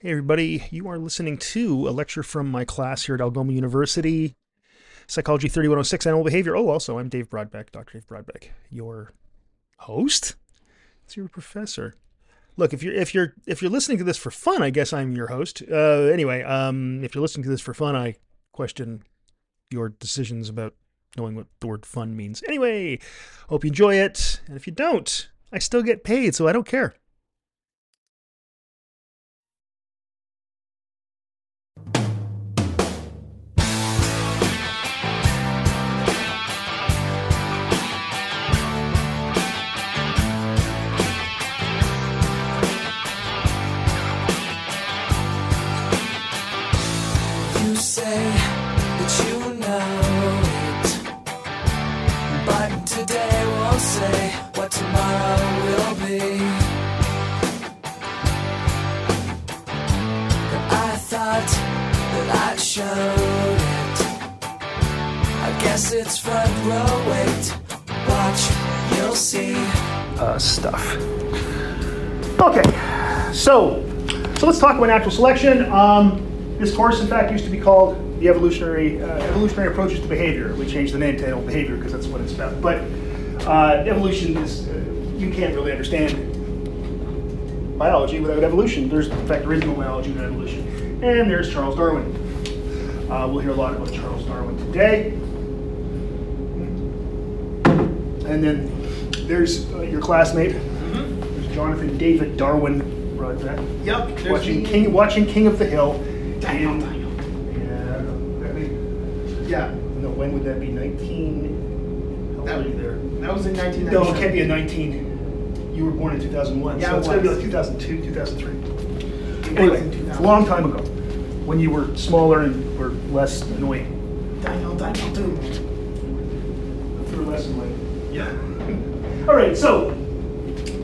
Hey, everybody, you are listening to a lecture from my class here at Algoma University, Psychology 3106 Animal Behavior. Oh, also, I'm Dave Brodbeck, Dr. Dave Brodbeck, your host. It's your professor. Look, if you're if you're if you're listening to this for fun, I guess I'm your host. Uh, anyway, um, if you're listening to this for fun, I question your decisions about knowing what the word fun means. Anyway, hope you enjoy it, and if you don't, I still get paid, so I don't care. Showed it. I guess it's front row. Wait, watch, you'll see. uh, stuff. Okay, so so let's talk about natural selection. Um, this course, in fact, used to be called the evolutionary uh, evolutionary approaches to behavior. We changed the name to animal behavior because that's what it's about. But uh, evolution is uh, you can't really understand biology without evolution. There's in fact there is biology without evolution. And there's Charles Darwin. Uh, we'll hear a lot about Charles Darwin today. And then there's uh, your classmate, there's Jonathan David Darwin. Right. Yep. Watching the- King, watching King of the Hill. Daniel, And- Daniel. Yeah. I mean, Yeah. no, when would that be? 19. How That, are you there? that was in 1997. No, it can't be a 19. You were born in 2001. Yeah, so it it's got to be like 2002, 2003. It was Anyway, in a 2000. long time ago when you were smaller and were less annoying. Daniel, Daniel, dude. You were less annoying. Yeah. All right, so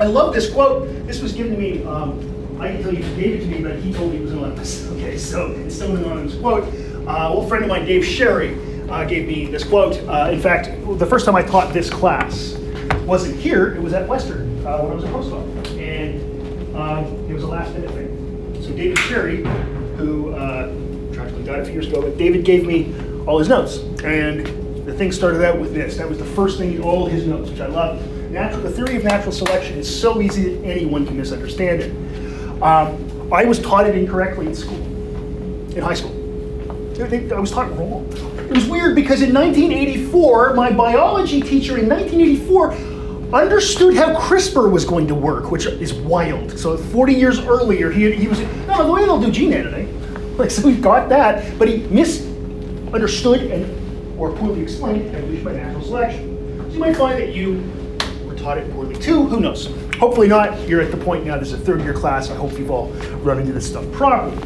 I love this quote. This was given to me. Um, I can tell you who gave it to me, but he told me it was anonymous. Okay, so it's still an anonymous quote. Uh, well, a friend of mine, Dave Sherry, uh, gave me this quote. Uh, in fact, the first time I taught this class wasn't here. It was at Western uh, when I was a postdoc, and um, it was a last minute thing. So David Sherry, who uh, tragically died a few years ago, but David gave me all his notes, and the thing started out with this. That was the first thing, all his notes, which I love. Natural, the theory of natural selection is so easy that anyone can misunderstand it. Um, I was taught it incorrectly in school, in high school. I was taught wrong. It was weird because in 1984, my biology teacher in 1984 understood how CRISPR was going to work, which is wild. So 40 years earlier, he, he was, no, the way they'll do gene editing. Like, so we've got that, but he misunderstood and, or poorly explained evolution by natural selection. So you might find that you were taught it poorly too, who knows? Hopefully not. You're at the point now, this is a third year class. I hope you've all run into this stuff properly.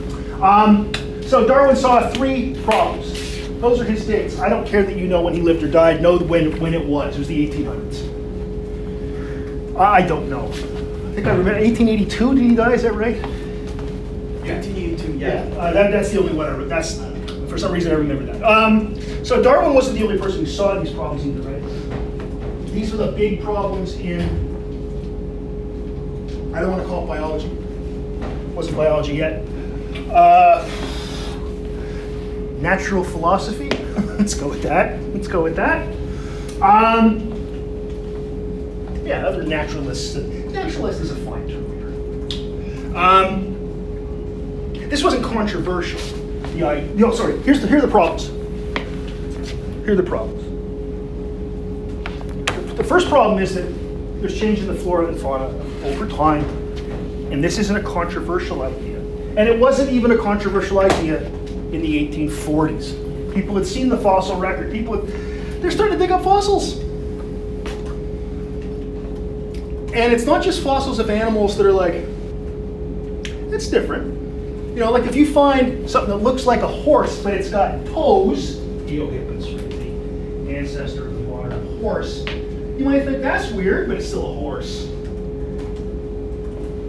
Um, so Darwin saw three problems. Those are his dates. I don't care that you know when he lived or died. Know when, when it was. It was the 1800s. I I don't know. I think I remember 1882. Did he die? Is that right? 1982, yeah. Uh, that, that's the only one I re- That's for some reason I remember that. Um, so Darwin wasn't the only person who saw these problems either, right? These are the big problems in. I don't want to call it biology. Wasn't biology yet. Uh, natural philosophy. Let's go with that. Let's go with that. Um, yeah, other naturalists. Naturalist is a fine term here. Um, this wasn't controversial. The I, no, sorry. Here's the here are the problems. Here are the problems. The first problem is that there's change in the flora and fauna over time, and this isn't a controversial idea. And it wasn't even a controversial idea in the 1840s. People had seen the fossil record. People had, they're starting to dig up fossils. And it's not just fossils of animals that are like, it's different. You know, like if you find something that looks like a horse, but it's got toes, Eohippus, the ancestor of the modern horse, you might think that's weird, but it's still a horse.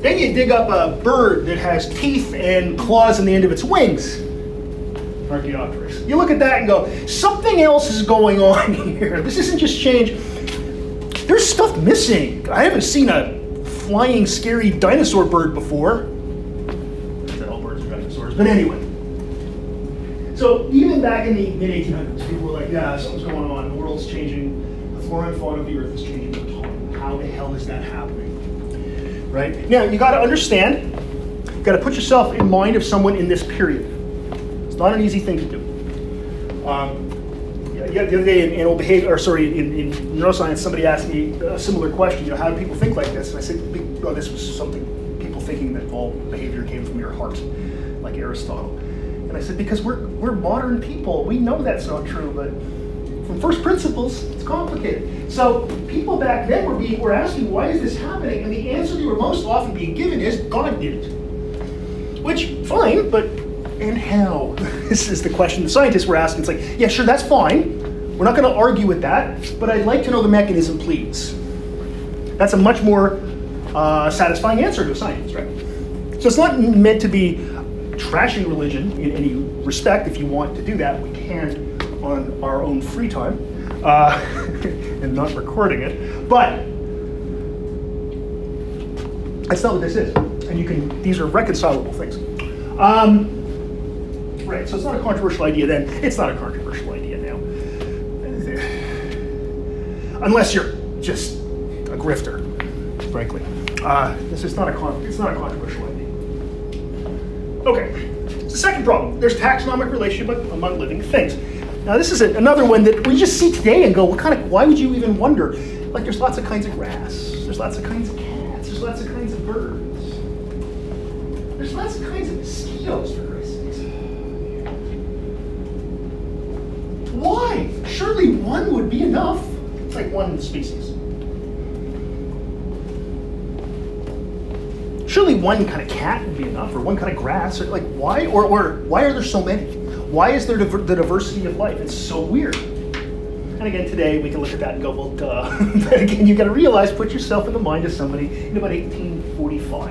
Then you dig up a bird that has teeth and claws on the end of its wings. Archaeopteryx. You look at that and go, something else is going on here. This isn't just change. There's stuff missing. I haven't seen a flying, scary dinosaur bird before. Is that all birds reproductive disorders. But anyway, so even back in the mid 1800s, people were like, yeah, something's going on. The world's changing. The flora and fauna of the earth is changing. How the hell is that happening? Right? Now, you got to understand, you got to put yourself in mind of someone in this period. It's not an easy thing to do. Um, yeah, the other day in animal behavior, or sorry, in, in neuroscience, somebody asked me a similar question. You know, how do people think like this? And I said, well, this was something people thinking that all behavior came from your heart, like Aristotle. And I said, because we're we're modern people, we know that's not true, but from first principles, it's complicated. So people back then were being were asking, why is this happening? And the answer they were most often being given is God did it. Which fine, but and how? this is the question the scientists were asking. It's like, yeah, sure, that's fine. We're not going to argue with that, but I'd like to know the mechanism, please. That's a much more uh, satisfying answer to a scientist, right? So it's not meant to be trashing religion in any respect. If you want to do that, we can on our own free time uh, and not recording it. But that's not what this is. And you can, these are reconcilable things. Um, right, so it's not a controversial idea then. It's not a controversial idea now. Unless you're just a grifter, frankly. Uh, this is not a it's not a controversial idea. Okay, the second problem. There's taxonomic relationship among living things. Now this is another one that we just see today and go, what kind of? Why would you even wonder? Like there's lots of kinds of grass. There's lots of kinds of cats. There's lots of kinds of birds. There's lots of kinds of mosquitoes for Christ's sakes. Why? Surely one would be enough. It's like one species. Surely one kind of cat would be enough, or one kind of grass, or like why? Or, or why are there so many? Why is there diver- the diversity of life? It's so weird. And again, today we can look at that and go, well, duh. but again, you got to realize, put yourself in the mind of somebody in about 1845,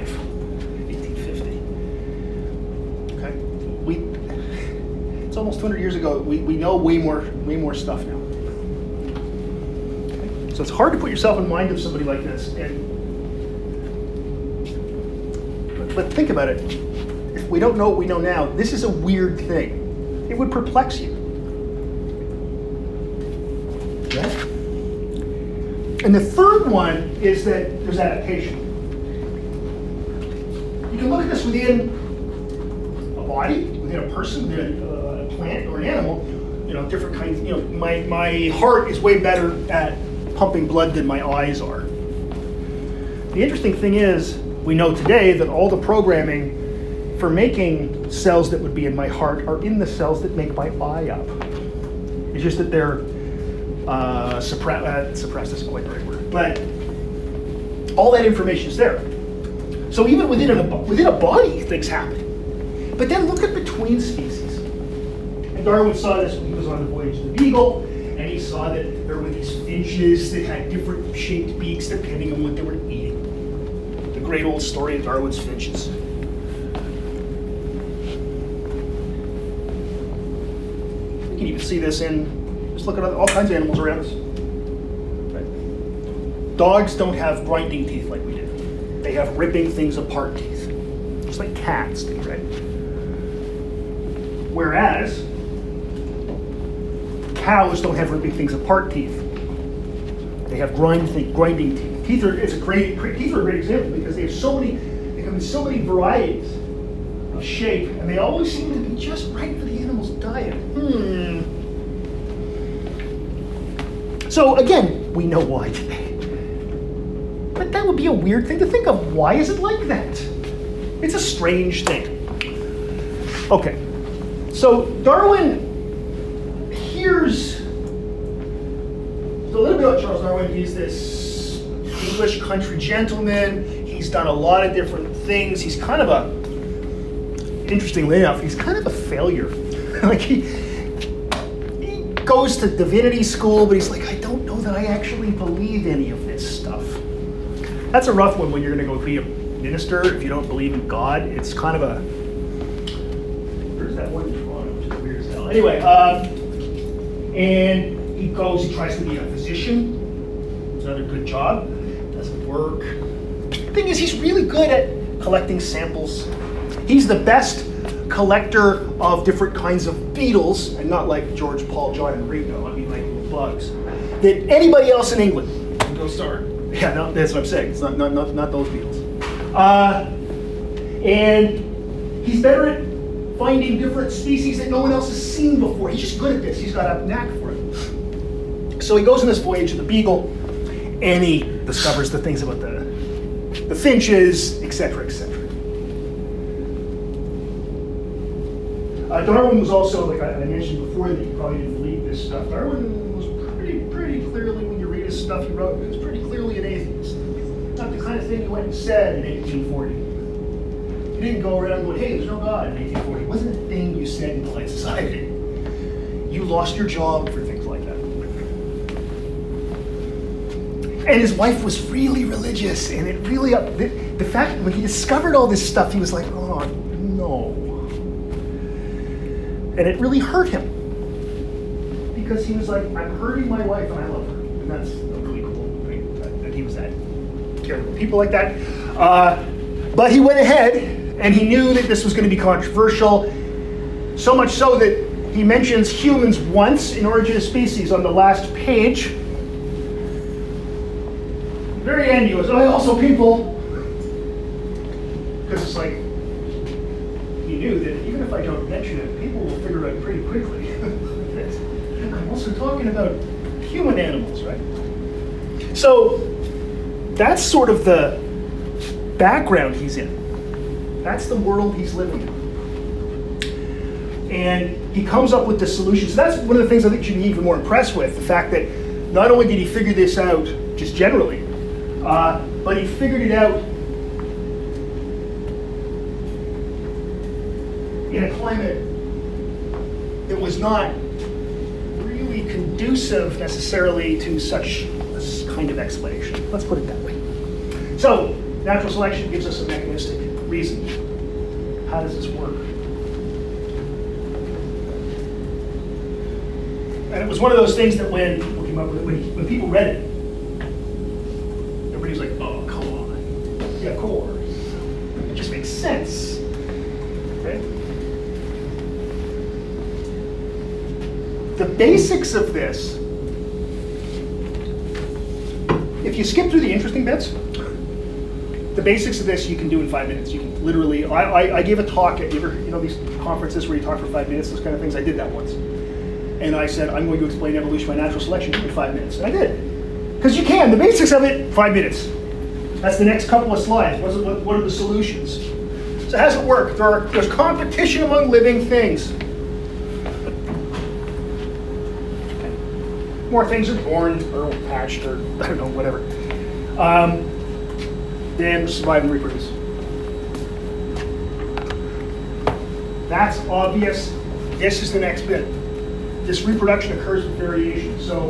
1850. Okay, we. It's almost 200 years ago. We, we know way more way more stuff now. So it's hard to put yourself in mind of somebody like this. And but, but think about it. If we don't know what we know now, this is a weird thing. It would perplex you. Okay? And the third one is that there's adaptation. You can look at this within a body, within a person, within a, a plant or an animal. You know, different kinds. You know, my my heart is way better at pumping blood than my eyes are. The interesting thing is, we know today that all the programming for making cells that would be in my heart are in the cells that make my eye up. It's just that they're uh, suppre- uh, suppressed isn't quite the right word, but all that information is there. So even within a within a body, things happen. But then look at between species. And Darwin saw this when he was on the voyage of the Beagle, and he saw that there were these finches that had different shaped beaks depending on what they were great old story of Darwin's finches. You can even see this in just look at all kinds of animals around us. Dogs don't have grinding teeth like we do. They have ripping things apart teeth, just like cats do, right? Whereas cows don't have ripping things apart teeth. They have grind thing, grinding teeth. Teeth are it's a great teeth are a great example because they have so many they come in so many varieties of shape, and they always seem to be just right for the animal's diet. Hmm. So again, we know why today. But that would be a weird thing to think of. Why is it like that? It's a strange thing. Okay. So Darwin hears a little bit about Charles Darwin. He's this country gentleman. He's done a lot of different things. He's kind of a interestingly enough, he's kind of a failure. like he, he goes to divinity school, but he's like, I don't know that I actually believe any of this stuff. That's a rough one when you're going to go be a minister if you don't believe in God. It's kind of a where's that one? Which is weird. Anyway, um, and he goes. He tries to be a physician. It's another good job. Doesn't work. thing is, he's really good at collecting samples. He's the best collector of different kinds of beetles, and not like George, Paul, John, and Ringo. I mean like little bugs. That anybody else in England Go star. yeah, no, that's what I'm saying. It's not not not, not those beetles. Uh, and he's better at finding different species that no one else has seen before. He's just good at this. He's got a knack for it. So he goes on this voyage of the Beagle, and he discovers the things about the the finches, etc., etc. Uh, Darwin was also, like I, I mentioned before, that you probably didn't believe this stuff. Darwin was pretty, pretty clearly, when you read his stuff he wrote, he was pretty clearly an atheist. Not the kind of thing he went and said in 1840. He didn't go around going, hey, there's no God in 1840. It wasn't a thing you said in polite society. You lost your job for things like that. And his wife was really religious, and it really, the, the fact when he discovered all this stuff, he was like, oh, no. And it really hurt him. Because he was like, I'm hurting my wife and I love her. And that's a really cool thing that, he was that cared about people like that. Uh, but he went ahead and he knew that this was going to be controversial, so much so that he mentions humans once in Origin of Species on the last page. End, he oh, also people. Because it's like, he knew that even if I don't mention it, people will figure it out pretty quickly. I'm also talking about human animals, right? So that's sort of the background he's in. That's the world he's living in. And he comes up with the solution. So that's one of the things I think you should be even more impressed with the fact that not only did he figure this out just generally, uh, but he figured it out in a climate that was not really conducive necessarily to such a kind of explanation. Let's put it that way. So, natural selection gives us a mechanistic reason. How does this work? And it was one of those things that when when, when people read it, everybody was like, oh, come on. Yeah, of course. It just makes sense. Okay? The basics of this, if you skip through the interesting bits, the basics of this you can do in five minutes. You can literally, I, I, I gave a talk at, you ever, you know, these conferences where you talk for five minutes, those kind of things, I did that once. And I said, I'm going to explain evolution by natural selection in five minutes. And I did. Because you can, the basics of it, five minutes. That's the next couple of slides. What's what, what are the solutions? So it work? There are, there's competition among living things. More things are born or hatched or I don't know, whatever. Um, survive and reproduce. That's obvious. This is the next bit. This reproduction occurs with variation. So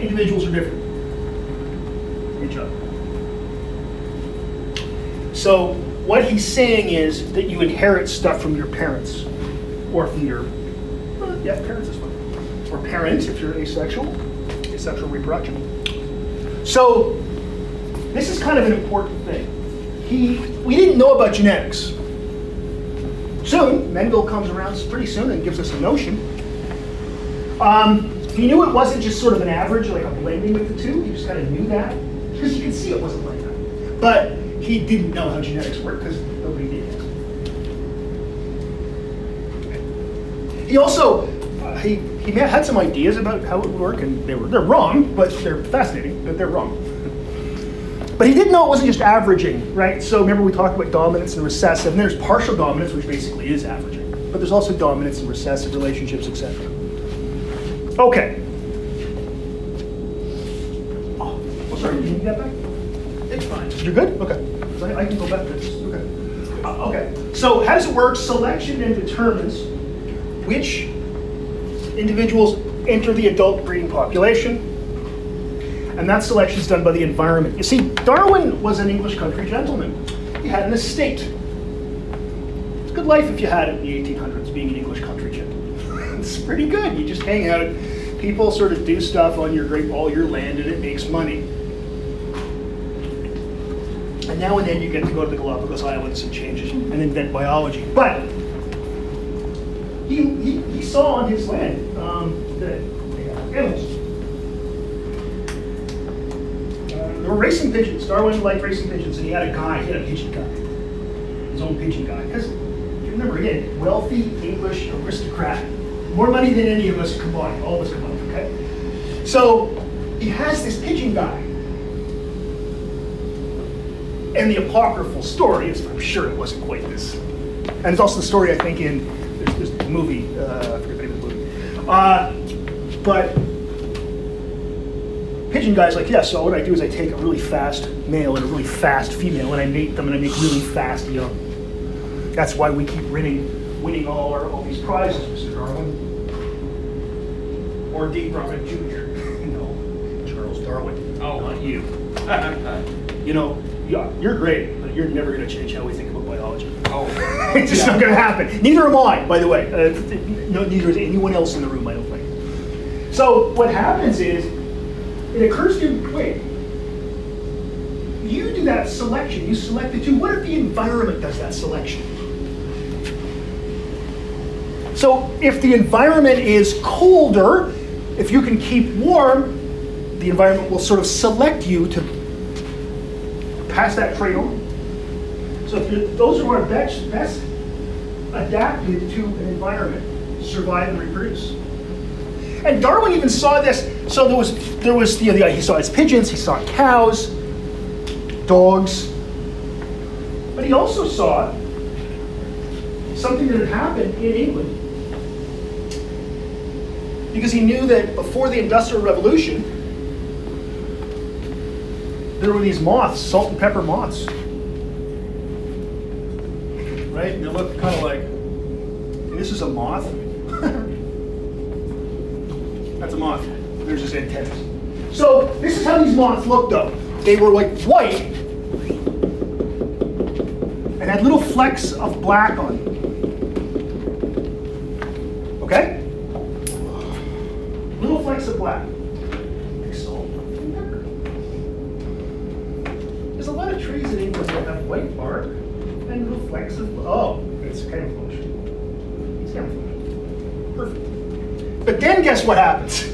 individuals are different from each other. So what he's saying is that you inherit stuff from your parents or from your yeah, parents is fine. Or parents if you're asexual, asexual reproduction. So this is kind of an important thing. He, we didn't know about genetics. Soon, Mendel comes around pretty soon and gives us a notion. Um, he knew it wasn't just sort of an average, like a blending of the two. He just kind of knew that because you could see it wasn't like that. But he didn't know how genetics worked because nobody did. He also he he had some ideas about how it would work, and they were they're wrong, but they're fascinating that they're wrong. But he didn't know it wasn't just averaging, right? So remember we talked about dominance and recessive, and there's partial dominance, which basically is averaging. But there's also dominance and recessive relationships, etc. Okay. Oh, oh, sorry, did you need that back? It's fine. You're good? Okay. So I, I can go back to this. Okay. Uh, okay. So how does it work? Selection then determines which individuals enter the adult breeding population. And that selection is done by the environment. You see, Darwin was an English country gentleman. He had an estate. It's a good life if you had it in the 1800s, being an English country gentleman. it's pretty good. You just hang out. People sort of do stuff on your great all your land, and it makes money. And now and then you get to go to the Galapagos Islands and change and invent biology. But he, he saw on his land um, that animals. Uh, there were racing pigeons. Darwin liked racing pigeons, and he had a guy, he had a pigeon guy, his own pigeon guy. Because remember, again, wealthy English aristocrat, more money than any of us combined, all of us combined, okay? So he has this pigeon guy. And the apocryphal story is, I'm sure it wasn't quite this. And it's also the story, I think, in movie, uh, I forget the name of the movie. Uh, but pigeon guy's like, yeah, so what I do is I take a really fast male and a really fast female and I mate them and I make really fast young. That's why we keep winning, winning all, our, all these prizes, Mr. Darwin. Or D. Brumman Jr. no, Charles Darwin. Oh. not you. You know, yeah, you're great, but you're never going to change how we think. it's just not going to happen. Neither am I, by the way. Uh, no, neither is anyone else in the room, I don't think. So what happens is, it occurs to you, wait, you do that selection, you select the two. What if the environment does that selection? So if the environment is colder, if you can keep warm, the environment will sort of select you to pass that trait on. So if those who are best, best adapted to an environment survive and reproduce. And Darwin even saw this. So there was there was the, the he saw his pigeons, he saw cows, dogs, but he also saw something that had happened in England because he knew that before the Industrial Revolution, there were these moths, salt and pepper moths. Right? And they look kind of like, this is a moth. That's a moth. There's his antennas. So this is how these moths look though. They were like white and had little flecks of black on them. Okay? Little flecks of black. Like salt and pepper. There's a lot of trees in England that have white bark and little flecks of. Oh, it's camouflage. It's camouflage. Perfect. But then guess what happens?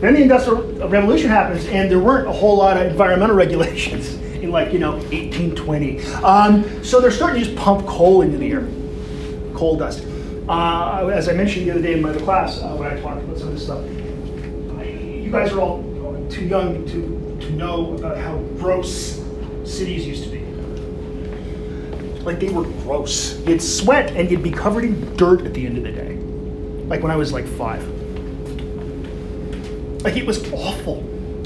Then the Industrial Revolution happens, and there weren't a whole lot of environmental regulations in, like, you know, 1820. Um, so they're starting to just pump coal into the air, coal dust. Uh, as I mentioned the other day in my other class, uh, when I talked about some of this stuff, you guys are all too young to, to know about how gross cities used to be. Like they were gross. You'd sweat and you'd be covered in dirt at the end of the day. Like when I was like five. Like it was awful.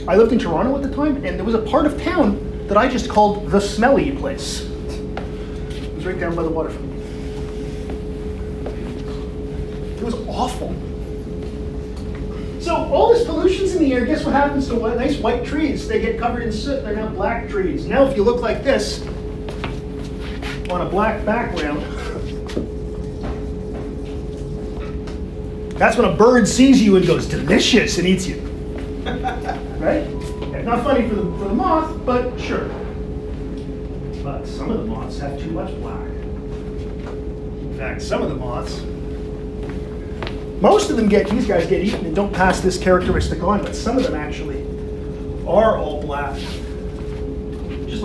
I lived in Toronto at the time, and there was a part of town that I just called the smelly place. It was right down by the waterfront. It was awful. So all this pollution's in the air. Guess what happens to nice white trees? They get covered in soot. They're now black trees. Now, if you look like this on a black background, that's when a bird sees you and goes delicious and eats you. right? Yeah, not funny for the for the moth, but sure. But some of the moths have too much black. In fact, some of the moths most of them get, these guys get eaten and don't pass this characteristic on, but some of them actually are all black.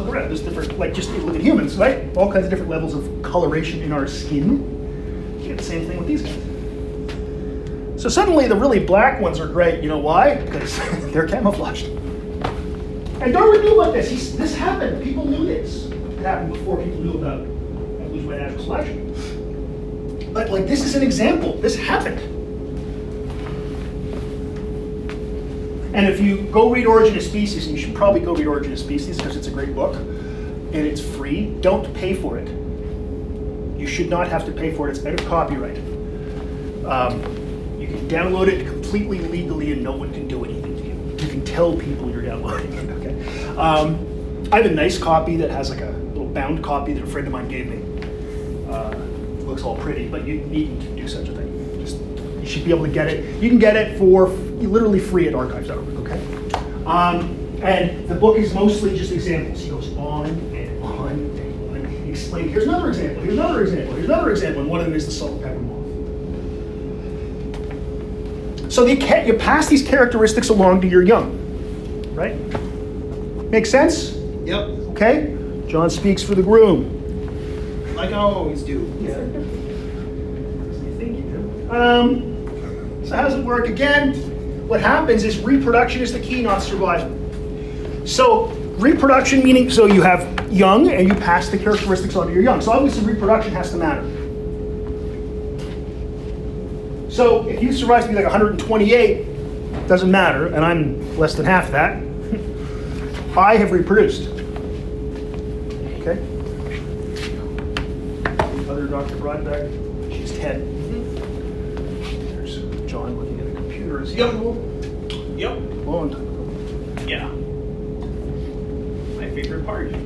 Look around, there's different, like just look at humans, right? All kinds of different levels of coloration in our skin. You get the same thing with these guys. So suddenly the really black ones are great. You know why? Because they're camouflaged. And Darwin knew about this. He's, this happened. People knew this. It happened before people knew about evolution by natural selection. But like this is an example. This happened. And if you go read Origin of Species, and you should probably go read Origin of Species because it's a great book and it's free, don't pay for it. You should not have to pay for it, it's out of copyright. Um, you can download it completely legally and no one can do anything to you. You can tell people you're downloading it, okay? Um, I have a nice copy that has like a little bound copy that a friend of mine gave me. Uh, looks all pretty, but you needn't do such a thing. Just you should be able to get it. You can get it for f- literally free at archives.org. Okay. Um, And the book is mostly just examples. He goes on and on and on. He explains, here's another example, here's another example, here's another example, and one of them is the salt and pepper moth. So you, ca- you pass these characteristics along to your young, right? Make sense? Yep. Okay? John speaks for the groom. Like I always do. Yeah. Thank you. Um, so how does it work? Again, what happens is reproduction is the key, not survival. So reproduction meaning so you have young and you pass the characteristics on to your young. So obviously reproduction has to matter. So if you survive to be like 128, doesn't matter, and I'm less than half that. I have reproduced. Okay. Other Dr. Brodbeck, she's 10. There's John looking at a computer as Yep. Yep. Yeah. My favorite part.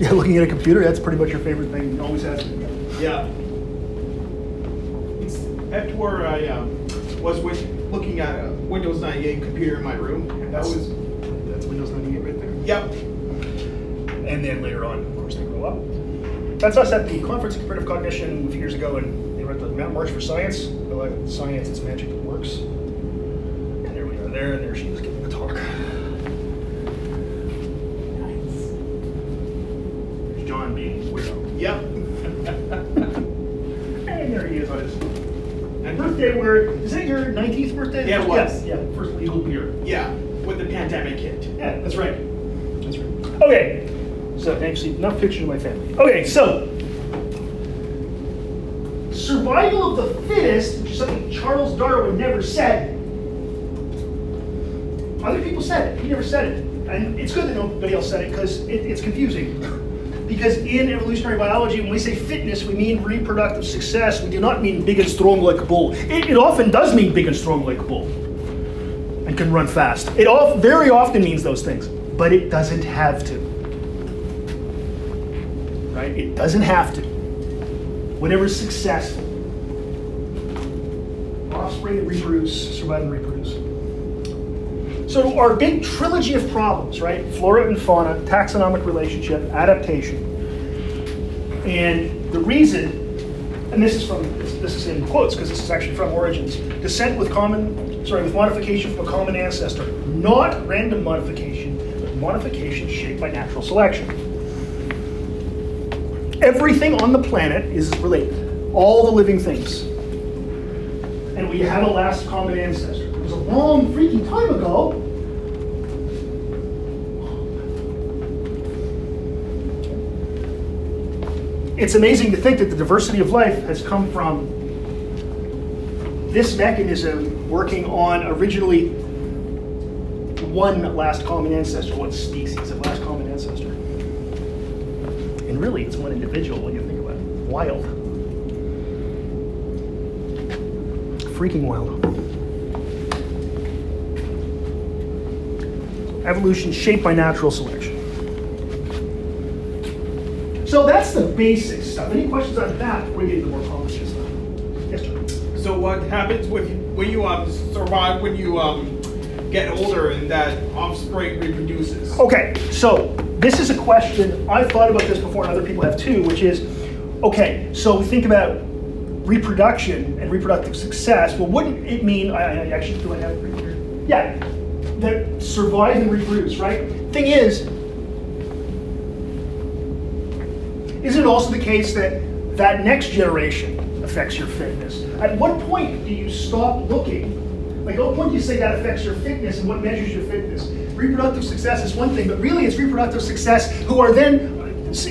Yeah, looking at a computer, that's pretty much your favorite thing. It always has been. Yeah. It's after where I um, was with looking at a Windows 98 computer in my room. That That's, was. that's Windows 98 right there. Yep. And then later on, of course, they grow up. That's us at the Conference of Comparative Cognition a few years ago, and they were at the Mount March for Science. Like, science, it's magic that works. And there there, and there she was giving the talk. There's John being weirdo. Yep. And there he is on his birthday. Where is it your 19th birthday? Yeah, it was. Yeah, yeah, first legal beer. yeah. With the pandemic hit. Yeah, that's right. That's right. Okay, so actually enough pictures of my family. Okay, so survival of the fittest, which is something Charles Darwin never said. Said it. He never said it, and it's good that nobody else said it because it, it's confusing. Because in evolutionary biology, when we say fitness, we mean reproductive success. We do not mean big and strong like a bull. It, it often does mean big and strong like a bull and can run fast. It all very often means those things, but it doesn't have to. Right? It doesn't have to. Whatever's successful. Offspring that reproduce, survive and reproduce. So our big trilogy of problems, right? Flora and fauna, taxonomic relationship, adaptation. And the reason, and this is from this, is in quotes because this is actually from Origins, descent with common, sorry, with modification from a common ancestor, not random modification, but modification shaped by natural selection. Everything on the planet is related, all the living things. And we have a last common ancestor. Long freaking time ago. It's amazing to think that the diversity of life has come from this mechanism working on originally one last common ancestor, one species of last common ancestor. And really, it's one individual when you think about it. Wild. Freaking wild. Evolution shaped by natural selection. So that's the basic stuff. Any questions on that before we get into more complicated stuff? Yes, John. So what happens with when you um survive when you um get older and that offspring reproduces? Okay, so this is a question, I've thought about this before and other people have too, which is, okay, so we think about reproduction and reproductive success. Well, wouldn't it mean, I, I actually, do I have it right here? Yeah, that survive and reproduce, right? Thing is, isn't it also the case that that next generation affects your fitness? At what point do you stop looking? Like, at what point do you say that affects your fitness and what measures your fitness? Reproductive success is one thing, but really it's reproductive success who are then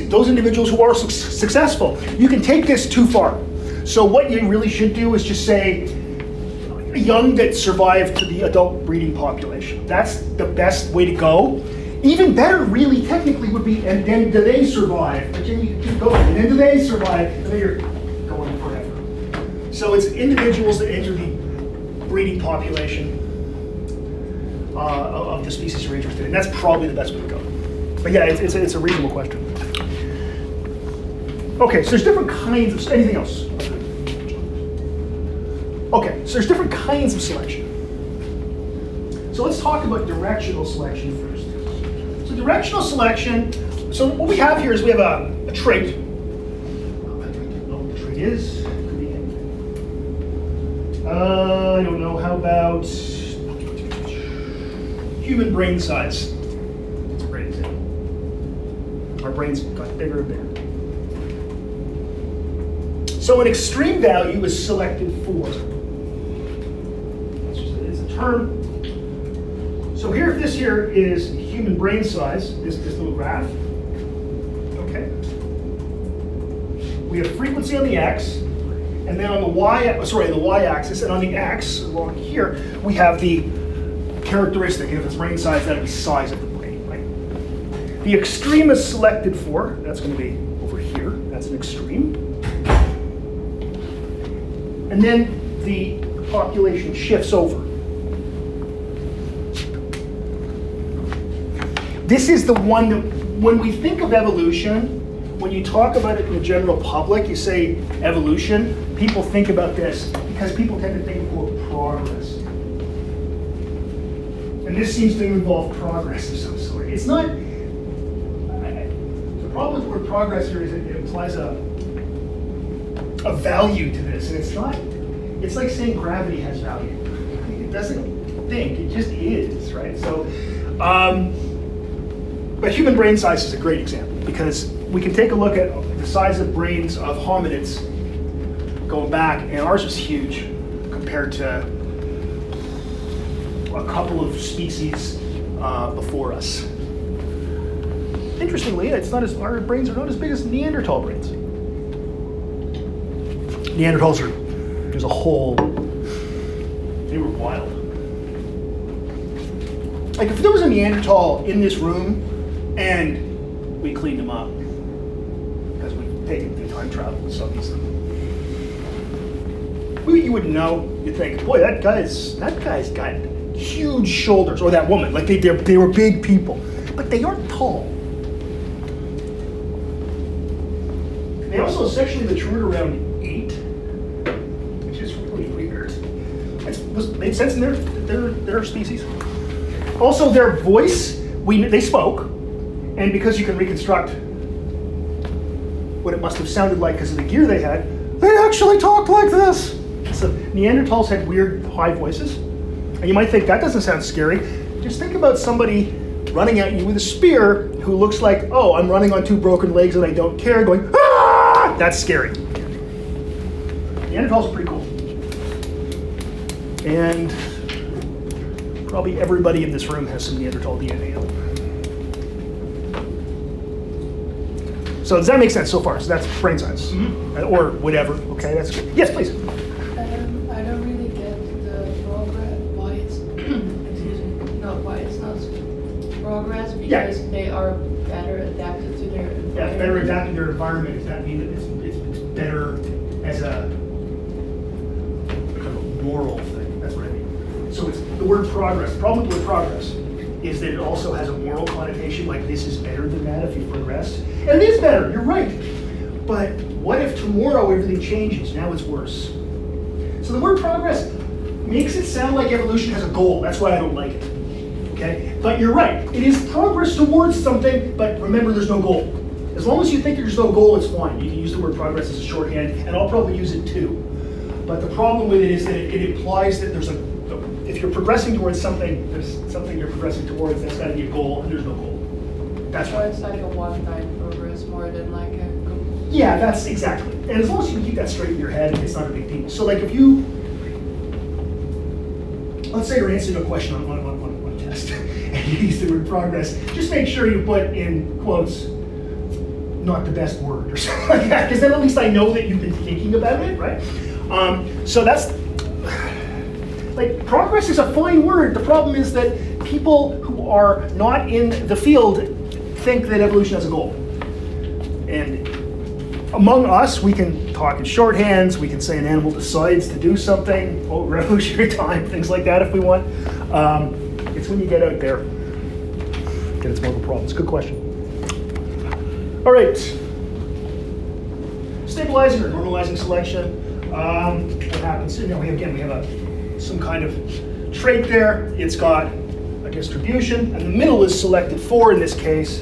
those individuals who are suc successful. You can take this too far. So, what you really should do is just say, young that survive to the adult breeding population. That's the best way to go. Even better, really, technically, would be, and then do they survive? But then you keep going, and then do they survive? And then you're going forever. So it's individuals that enter the breeding population uh, of the species you're interested in. That's probably the best way to go. But yeah, it's, it's, a, it's a reasonable question. Okay, so there's different kinds of, anything else? Okay, so there's different kinds of selection. So let's talk about directional selection first. So directional selection, so what we have here is we have a, a trait. I don't know what the trait is. Could be anything. Uh, I don't know. How about human brain size? That's a great example. Our brains got bigger and bigger. So an extreme value is selected for. It's, just, it's a term. So here, if this here is human brain size, this, this little graph, okay? We have frequency on the x, and then on the y, oh, sorry, the y-axis, and on the x along here, we have the characteristic. If it's brain size, that'll be size of the brain, right? The extreme is selected for. That's going to be over here. That's an extreme. And then the population shifts over. This is the one that, when we think of evolution, when you talk about it in the general public, you say evolution, people think about this because people tend to think of progress. And this seems to involve progress of some sort. It's not, the problem with the word progress here is it implies a, a value to this, and it's not, it's like saying gravity has value. It doesn't think, it just is, right? So, um, but human brain size is a great example because we can take a look at the size of brains of hominids going back, and ours was huge compared to a couple of species uh, before us. Interestingly, it's not as our brains are not as big as Neanderthal brains. Neanderthals are there's a whole they were wild. Like if there was a Neanderthal in this room and we cleaned them up because we've taken through time travel and stuff. We, you would know. You'd think, boy, that guy's that guy's got huge shoulders, or that woman. Like they they they were big people, but they aren't tall. They also sexually matured around eight, which is really weird. It was made sense in their their their species. Also, their voice, we they spoke, and because you can reconstruct what it must have sounded like because of the gear they had, they actually talked like this. So Neanderthals had weird high voices, and you might think that doesn't sound scary. Just think about somebody running at you with a spear who looks like, oh, I'm running on two broken legs and I don't care, going, ah! That's scary. Neanderthals are pretty cool. And probably everybody in this room has some Neanderthal DNA in them. So does that make sense so far? So that's brain size, Uh, or whatever. Okay, that's good. Yes, please. I don't, I don't really get the progress, why it's, excuse me, no, why it's not progress, Yeah. because they are better adapted to their environment. Yeah, it's better adapting their environment. Does that mean that it's, it's, it's better as a kind of a moral thing? That's what I mean. So it's the word progress. The problem with progress is that it also has a moral connotation, like this is better than that if you progress. And it is better, you're right. But what if tomorrow everything changes? Now it's worse. So the word progress makes it sound like evolution has a goal. That's why I don't like it. Okay? But you're right. It is progress towards something, but remember there's no goal. As long as you think there's no goal, it's fine. You can use the word progress as a shorthand, and I'll probably use it too. But the problem with it is that it, it implies that there's a, if you're progressing towards something, there's something you're progressing towards, that's gotta be a goal, and there's no goal. That's why. it's like a one-time progress than like a, Yeah, that's exactly. And as long as you can keep that straight in your head, it's not a big deal. So like if you, let's say you're answering a question on, on, on, on a test, and you use the word progress, just make sure you put in quotes, not the best word or something like that, because then at least I know that you've been thinking about it, right? Um, so that's, like, progress is a fine word. The problem is that people who are not in the field think that evolution has a goal. And among us, we can talk in shorthands. We can say an animal decides to do something, oh, revolutionary time, things like that if we want. Um, it's when you get out there that it's more of a problem. It's a good question. All right. Stabilizing or normalizing selection. Um, what happens? You know, we again we have a some kind of trait there. It's got a distribution, and the middle is selected for in this case.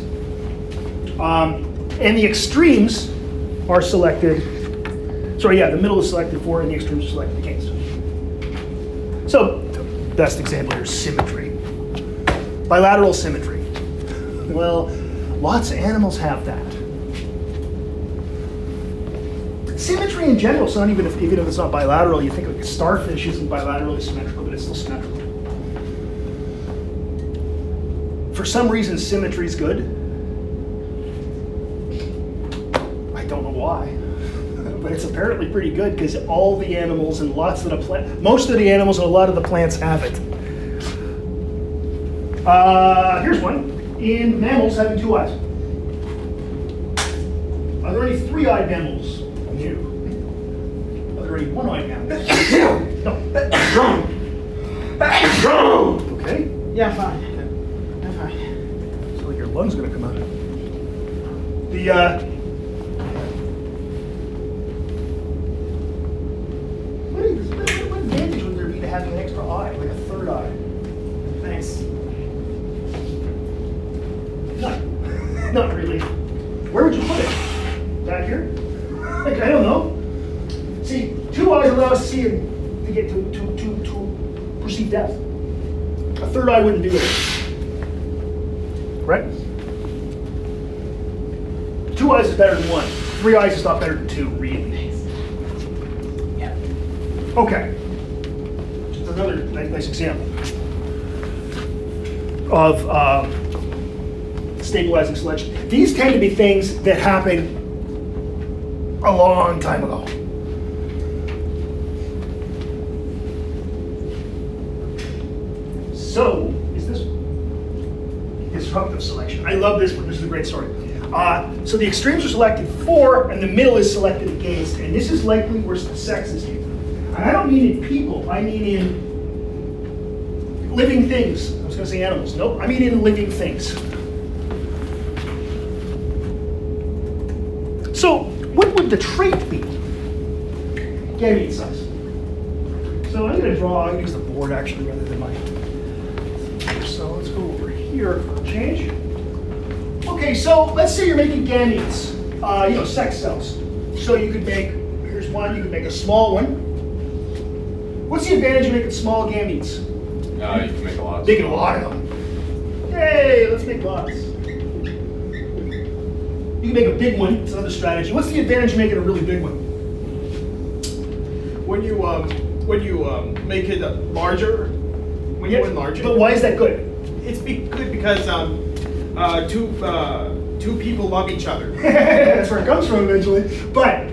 Um, and the extremes are selected, sorry, yeah, the middle is selected for and the extremes are selected against. So, the best example here is symmetry. Bilateral symmetry. Well, lots of animals have that. Symmetry in general, so not even if, even if it's not bilateral, you think like a starfish isn't bilaterally symmetrical, but it's still symmetrical. For some reason, symmetry is good. I don't know why, but it's apparently pretty good because all the animals and lots of the plant, most of the animals and a lot of the plants have it. Uh, here's one. In mammals having two eyes. Are there any three-eyed mammals? No. Are there any one-eyed mammals? no. Wrong. Wrong. Okay. Yeah, fine. I'm fine. So like your lung's gonna come out. The uh, what, is, what, what advantage would there be to having an extra eye, like a third eye? Thanks. Not, not really. Where would you put it? Back here? Like I don't know. See, two eyes allow us to see and to get to to to, to perceive depth. A third eye wouldn't do it. Right? Two eyes is better than one. Three eyes is not better than two, really. Yeah. Okay. Just another nice, nice example of uh, stabilizing selection. These tend to be things that happen a long time ago. So, is this disruptive selection? I love this one. This is a great story. Uh, so the extremes are selected for, and the middle is selected against, and this is likely where the sex is used. And I don't mean in people. I mean in living things. I was going to say animals. Nope. I mean in living things. So, what would the trait be? Gamete size. So I'm going to draw, I'm going to use the board actually rather than my. So let's go over here for a change. Okay, so let's say you're making gametes, uh, you know, sex cells. So you could make, here's one, you could make a small one. What's the advantage of making small gametes? Uh, you can make a lot. Making a lot of them. Yay, let's make lots. You can make a big one, it's another strategy. What's the advantage of making a really big one? When you um, when you um, make it larger, when you enlarge it, But why is that good? it's be- good because um, uh, two uh, two people love each other. That's where it comes from eventually. But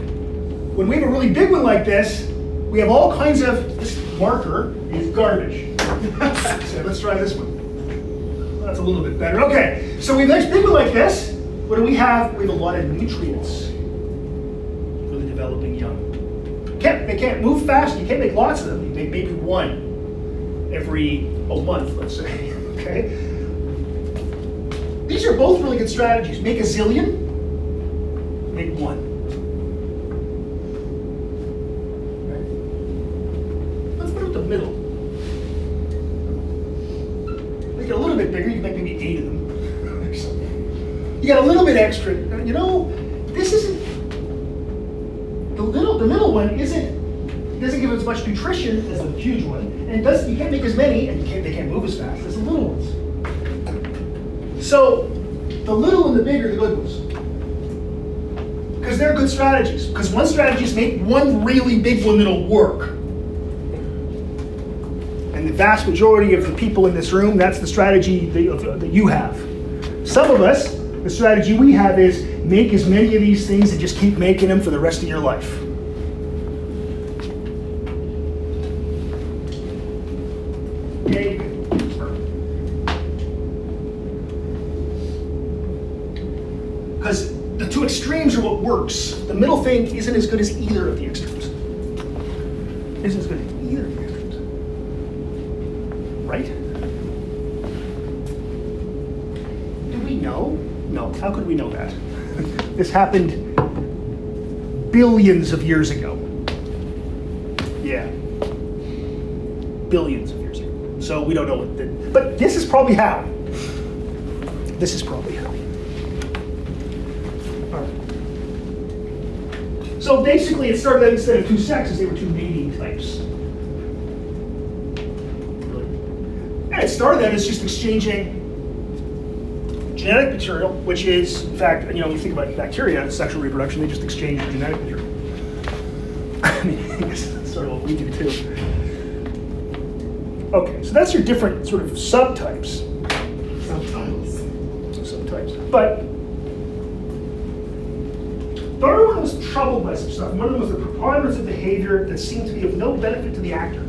when we have a really big one like this, we have all kinds of, this marker is garbage. so let's try this one. That's a little bit better. Okay, so we have nice big one like this. What do we have? We have a lot of nutrients for the developing young. Can't, they can't move fast. You can't make lots of them. You make maybe one every a month, let's say. Okay. These are both really good strategies. Make a zillion, make one. Right? Let's put it with the middle. Make it a little bit bigger, you can make maybe eight of them. or something. you got a little bit extra. You know, this isn't the little the middle one isn't doesn't give as much nutrition as the huge one, and does you can't make as many, and you can't, they can't move as fast as the little ones. So, the little and the big are the good ones. Because they're good strategies. Because one strategy is make one really big one that'll work. And the vast majority of the people in this room, that's the strategy that, uh, that you have. Some of us, the strategy we have is make as many of these things and just keep making them for the rest of your life. Because the two extremes are what works. The middle thing isn't as good as either of the extremes. Isn't as good as either of the extremes. Right? Do we know? No. How could we know that? this happened billions of years ago. Yeah. Billions of years ago. So we don't know what. The, but this is probably how. This is probably how. All right. So basically, it started out instead of two sexes, they were two mating types. And it started out as just exchanging genetic material, which is, in fact, you know, when you think about bacteria, sexual reproduction, they just exchange genetic material. I mean, that's sort of what we do too. Okay, so that's your different sort of subtypes. Subtypes. Subtypes. But Darwin was troubled by some stuff. One of them was the preponderance of behavior that seemed to be of no benefit to the actor.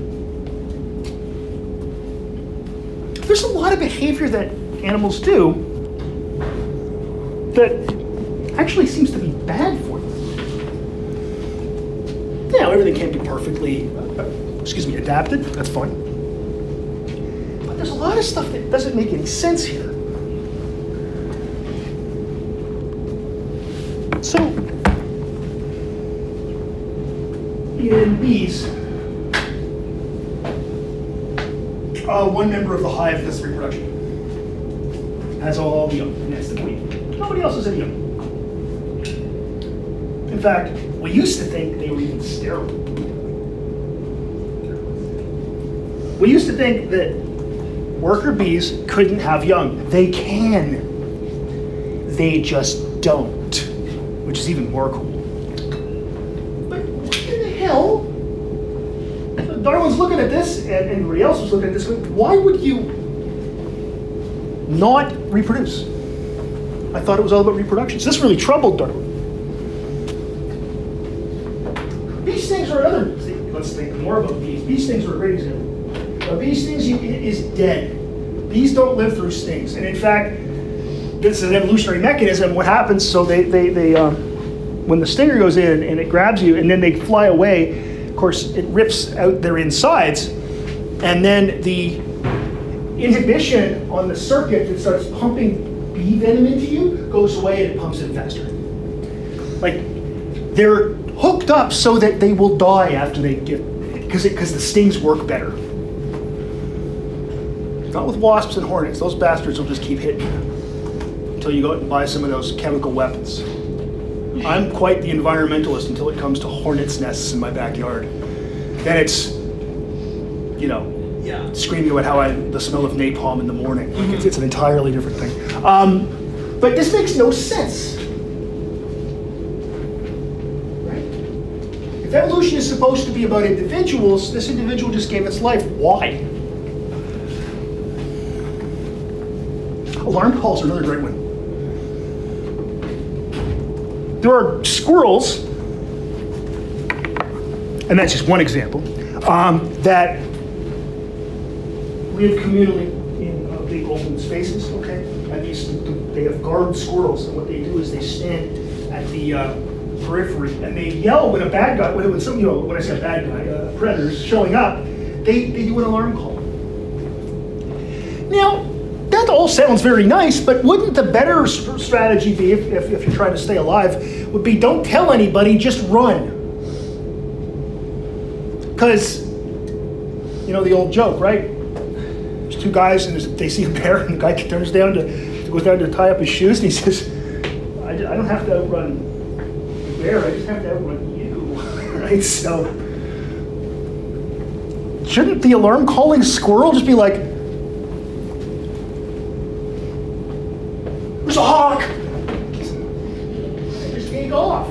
There's a lot of behavior that animals do that actually seems to be bad for them. Now, everything can't be perfectly, excuse me, adapted. That's fine. But there's a lot of stuff that doesn't make any sense here. So, in bees, uh, one member of the hive does reproduction. That's all the young, that's the queen. Nobody else has any young. In fact, we used to think they were even sterile. We used to think that worker bees couldn't have young. They can. They just don't, which is even more cool. But what in the hell? Darwin's looking at this, and everybody else was looking at this. Why would you not reproduce? I thought it was all about reproduction. So this really troubled Darwin. Bee stings are another. Let's think more about bees. Bee stings are a great example. Bee stings is dead. Bees don't live through stings, and in fact, this is an evolutionary mechanism. What happens? So they they they um, when the stinger goes in and it grabs you, and then they fly away. Of course, it rips out their insides, and then the inhibition on the circuit that starts pumping bee venom into you goes away and it pumps it faster. Like they're hooked up so that they will die after they get because because the stings work better. Not with wasps and hornets; those bastards will just keep hitting you until you go out and buy some of those chemical weapons. I'm quite the environmentalist until it comes to hornets' nests in my backyard. Then it's, you know, Yeah. screaming about how I the smell of napalm in the morning. Like, it's, it's an entirely different thing. Um, but this makes no sense. Right? If evolution is supposed to be about individuals, this individual just gave its life. Why? Alarm calls are another great one. There are squirrels, and that's just one example, um, that live communally in uh, big open spaces, okay? And these, they have guard squirrels, and what they do is they stand at the uh, periphery and they yell when a bad guy, when, when some, you know, when I say bad guy, uh, predators showing up, they, they do an alarm call. Now, that all sounds very nice, but wouldn't the better strategy be, if, if, if you're trying to stay alive, would be don't tell anybody, just run. Because, you know the old joke, right? Two guys and they see a bear, and the guy turns down to goes down to tie up his shoes, and he says, "I, I don't have to outrun the bear. I just have to outrun you." right? So, shouldn't the alarm calling squirrel just be like, "There's a hawk!" Just take off.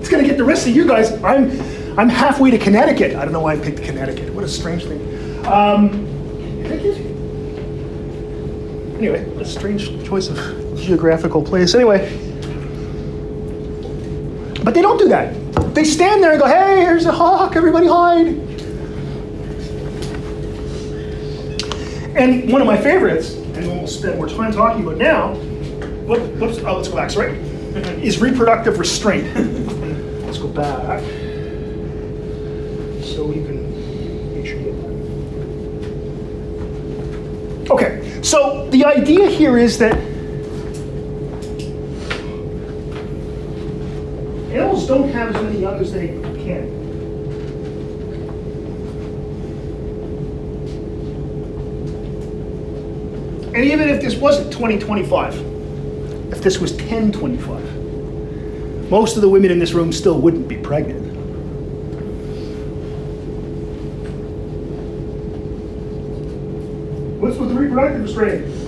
It's gonna get the rest of you guys. I'm, I'm halfway to Connecticut. I don't know why I picked Connecticut. What a strange thing. Um? Anyway, a strange choice of geographical place. Anyway, but they don't do that. They stand there and go, "Hey, here's a hawk! Everybody hide!" And one of my favorites, and we'll spend more time talking about now. Whoops! Oh, let's go back. Sorry, is reproductive restraint. Let's go back. So you can make sure you get that. Okay, so the idea here is that animals don't have as many young as they can. And even if this wasn't 2025, if this was 1025, most of the women in this room still wouldn't be pregnant. What's with the reproductive strain?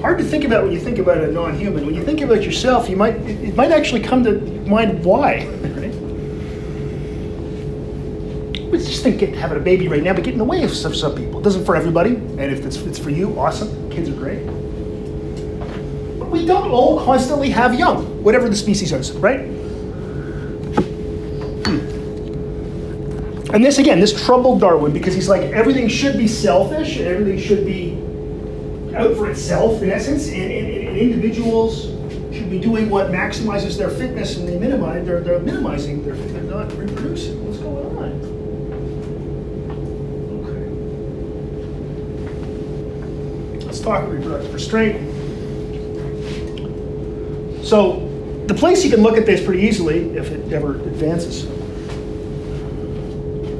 Hard to think about when you think about a non-human. When you think about yourself, you might it, it might actually come to mind why. Right? We just think get, having a baby right now, but get in the way of some, some people. It doesn't for everybody, and if it's, it's for you, awesome. Kids are great. But we don't all constantly have young, whatever the species is, right? And this again, this troubled Darwin because he's like everything should be selfish and everything should be out for itself in essence, and, and, and individuals should be doing what maximizes their fitness, and they minimize they're, they're minimizing their they're not reproducing. What's going on? Okay. Let's talk reproductive restraint. So the place you can look at this pretty easily if it ever advances.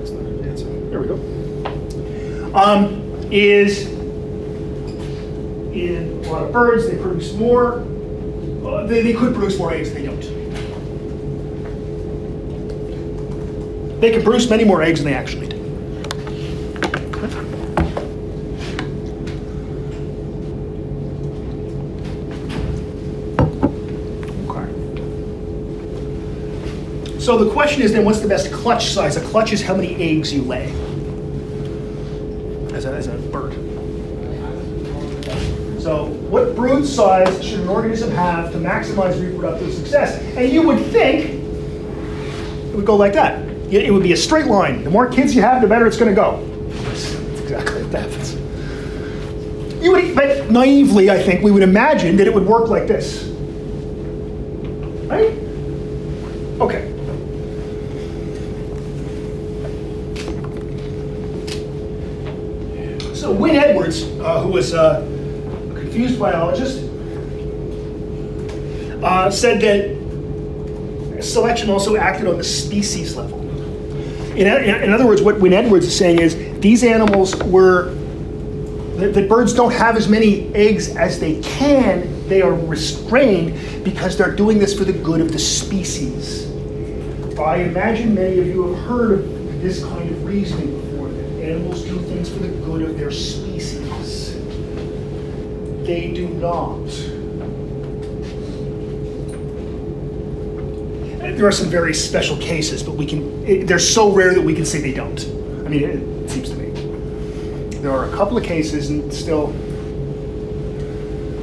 It's not advancing. There we go. Um, is in a lot of birds, they produce more. Uh, they, they could produce more eggs, they don't. They can produce many more eggs than they actually do. So the question is then, what's the best clutch size? A clutch is how many eggs you lay brood size should an organism have to maximize reproductive success? And you would think it would go like that. It would be a straight line. The more kids you have, the better it's going to go. That's exactly what happens. You would, but naively, I think we would imagine that it would work like this. Right? Okay. So Wynne Edwards, uh, who was uh, confused biologist, uh, said that selection also acted on the species level. In, in, other words, what Wynne Edwards is saying is these animals were that, that birds don't have as many eggs as they can. They are restrained because they're doing this for the good of the species. I imagine many of you have heard of this kind of reasoning before that animals do things for the good of their species. They do not. There are some very special cases, but we can, it, they're so rare that we can say they don't. I mean, it, it seems to me. There are a couple of cases, and still,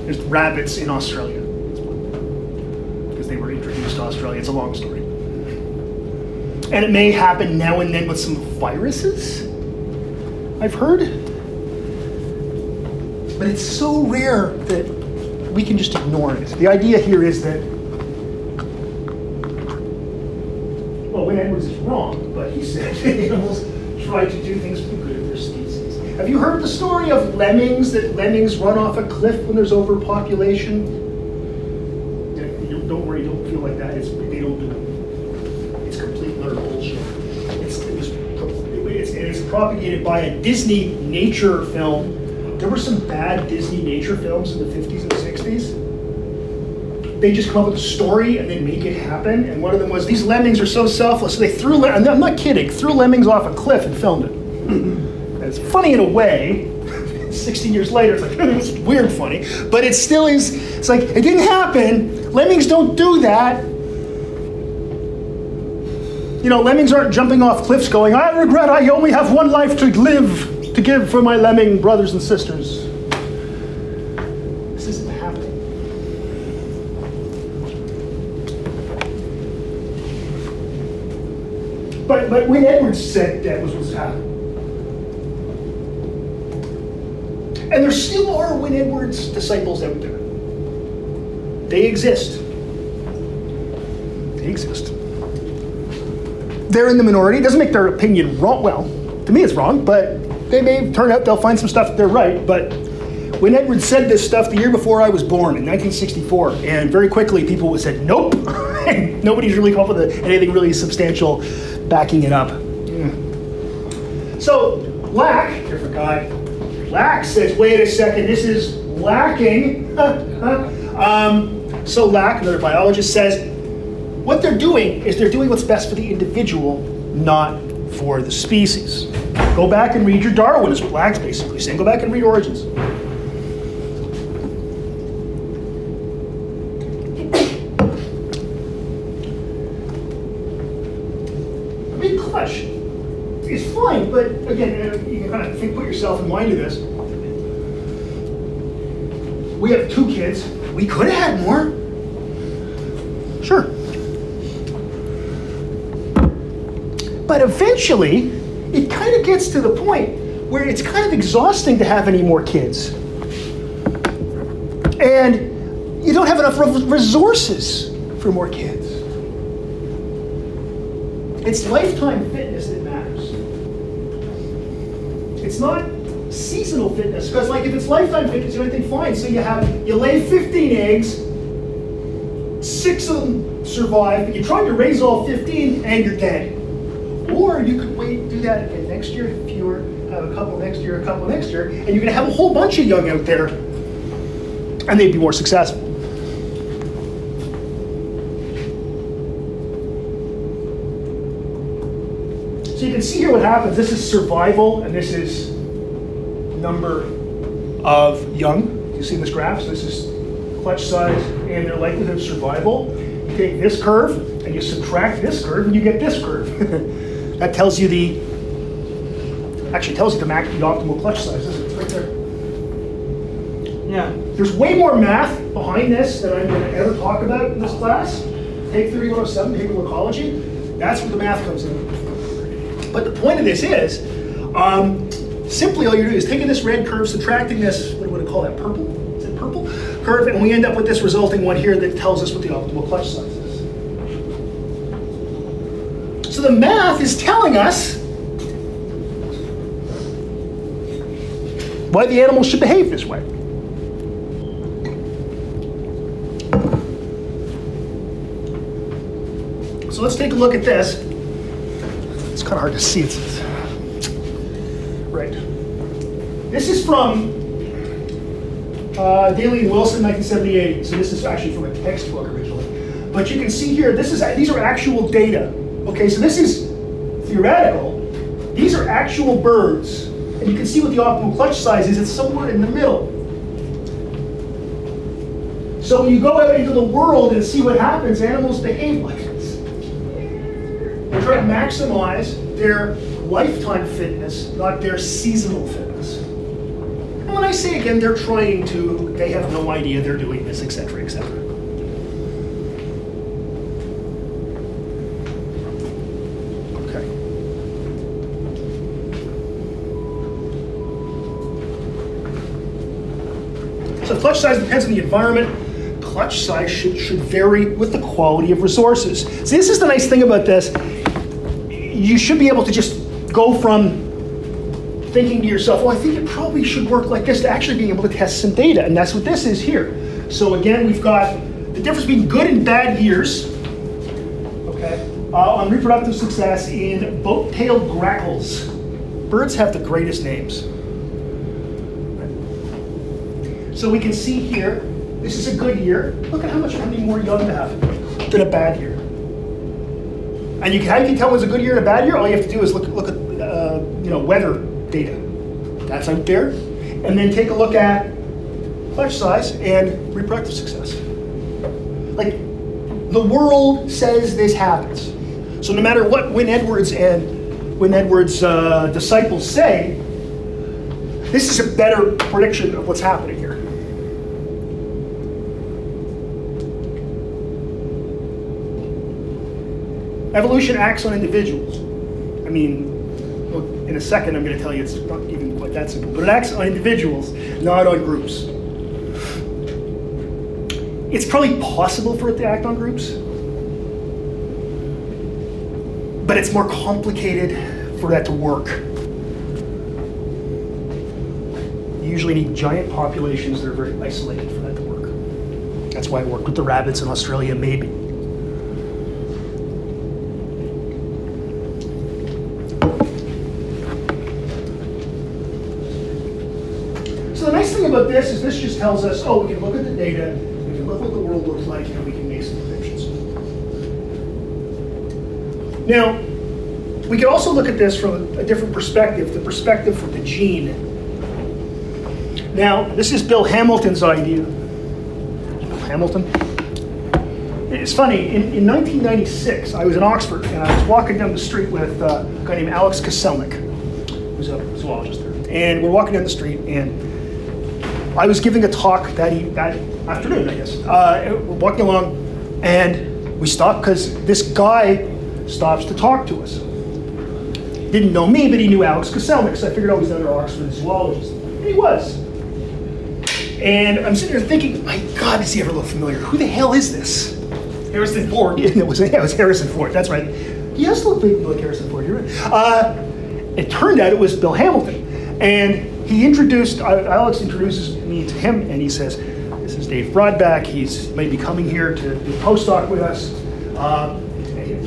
there's rabbits in Australia. Because they were introduced to Australia. It's a long story. And it may happen now and then with some viruses, I've heard. But it's so rare that we can just ignore it. The idea here is that, well, Wynne Edwards is wrong, but he said animals try to do things for the good of their species. Have you heard the story of lemmings, that lemmings run off a cliff when there's overpopulation? Don't- worry, don't feel like that. It's, they don't do it. It's complete utter bullshit. It's, it was, it's, it's propagated by a Disney nature film. There were some bad Disney nature films in the 50s and 60s. They just come up with a story and then make it happen. And one of them was these lemmings are so selfless. So they threw, I'm not kidding, threw lemmings off a cliff and filmed it. And it's funny in a way. 16 years later, it's like, it's weird funny. But it still is, it's like, it didn't happen. Lemmings don't do that. You know, lemmings aren't jumping off cliffs going, I regret I only have one life to live, to give for my lemming brothers and sisters. This isn't happening. But, but Wynne Edwards said that was what's happening. And there still are Wynne Edwards disciples out there. They exist. They exist. They're in the minority. It doesn't make their opinion wrong. Well, to me it's wrong, but they may turn out they'll find some stuff that they're right. But Wynne Edwards said this stuff the year before I was born in 1964, and very quickly people said nope. Nobody's really come up with anything really substantial backing it up. So Lack, different guy. Lack says, wait a second, this is lacking. um, so Lack, another biologist, says what they're doing is they're doing what's best for the individual, not for the species. Go back and read your Darwin, is what basically saying. Go back and read Origins. I mean, clutch is fine, but again, you can kind of think, put yourself in mind of this. We have two kids. We could have had more. Sure. But eventually, it kind of gets to the point where it's kind of exhausting to have any more kids. And you don't have enough resources for more kids. It's lifetime fitness that matters. It's not seasonal fitness, because like if it's lifetime fitness, you're anything fine. So you have you lay 15 eggs, six of them survive, but you tried to raise all 15 and you're dead. Or you could wait, and do that again next year, fewer, a couple next year, a couple next year, and you're gonna have a whole bunch of young out there, and they'd be more successful. So you can see here what happens. This is survival, and this is number of young. You see this graph? So this is clutch size and their likelihood of survival. You take this curve and you subtract this curve, and you get this curve. that tells you the actually tells you the max the optimal clutch size. Isn't it? It's right there. Yeah. There's way more math behind this than I'm going to ever talk about in this class. Take 3107, behavioral ecology. That's where the math comes in. But the point of this is, um, simply all you're doing is taking this red curve, subtracting this, what do I call that, purple? Is it purple? Curve, and we end up with this resulting one here that tells us what the optimal clutch size is. So the math is telling us why the animals should behave this way. So let's take a look at this. It's kind of hard to see. It's, right. This is from uh, Daly and Wilson, 1978. So this is actually from a textbook originally. But you can see here, this is these are actual data. Okay, so this is theoretical. These are actual birds, and you can see what the optimal clutch size is. It's somewhere in the middle. So when you go out into the world and see what happens, animals behave like this. They try to maximize their lifetime fitness, not their seasonal fitness. And when I say again, they're trying to, they have no idea they're doing this, etc., etc. size depends on the environment. Clutch size should, should vary with the quality of resources. See, this is the nice thing about this. You should be able to just go from thinking to yourself, well, I think it probably should work like this, to actually being able to test some data. And that's what this is here. So again, we've got the difference between good and bad years, okay, uh, on reproductive success in boat-tailed grackles. Birds have the greatest names. So we can see here, this is a good year. Look at how much, many more young to have than a bad year. And you can, how you can tell when's a good year and a bad year? All you have to do is look, look at, uh, you know, weather data. That's out there. And then take a look at clutch size and reproductive success. Like, the world says this happens. So no matter what Wynne Edwards and Wynne Edwards' uh, disciples say, this is a better prediction of what's happening here. Evolution acts on individuals. I mean, well, in a second I'm going to tell you it's not even quite that simple, but it acts on individuals, not on groups. It's probably possible for it to act on groups, but it's more complicated for that to work. You usually need giant populations that are very isolated for that to work. That's why I worked with the rabbits in Australia, maybe. This just tells us, oh, we can look at the data, we can look what the world looks like, and we can make some predictions. Now, we can also look at this from a different perspective, the perspective from the gene. Now, this is Bill Hamilton's idea. Hamilton. It's funny, in, in 1996, I was in Oxford and I was walking down the street with uh, a guy named Alex Kacelnik, who's a zoologist there. And we're walking down the street and I was giving a talk that, e- that afternoon, I guess. Uh, we're walking along and we stopped because this guy stops to talk to us. Didn't know me, but he knew Alex Kacelnik, so I figured, oh, he's another Oxford zoologist. And he was. And I'm sitting there thinking, my God, does he ever look familiar? Who the hell is this? Harrison Ford. Yeah, it was, yeah, it was Harrison Ford. That's right. He does look like Harrison Ford. You're right. Uh, it turned out it was Bill Hamilton, and he introduced uh, Alex introduces me to him, and he says, "This is Dave Brodbeck. He's maybe coming here to do postdoc with us." Uh,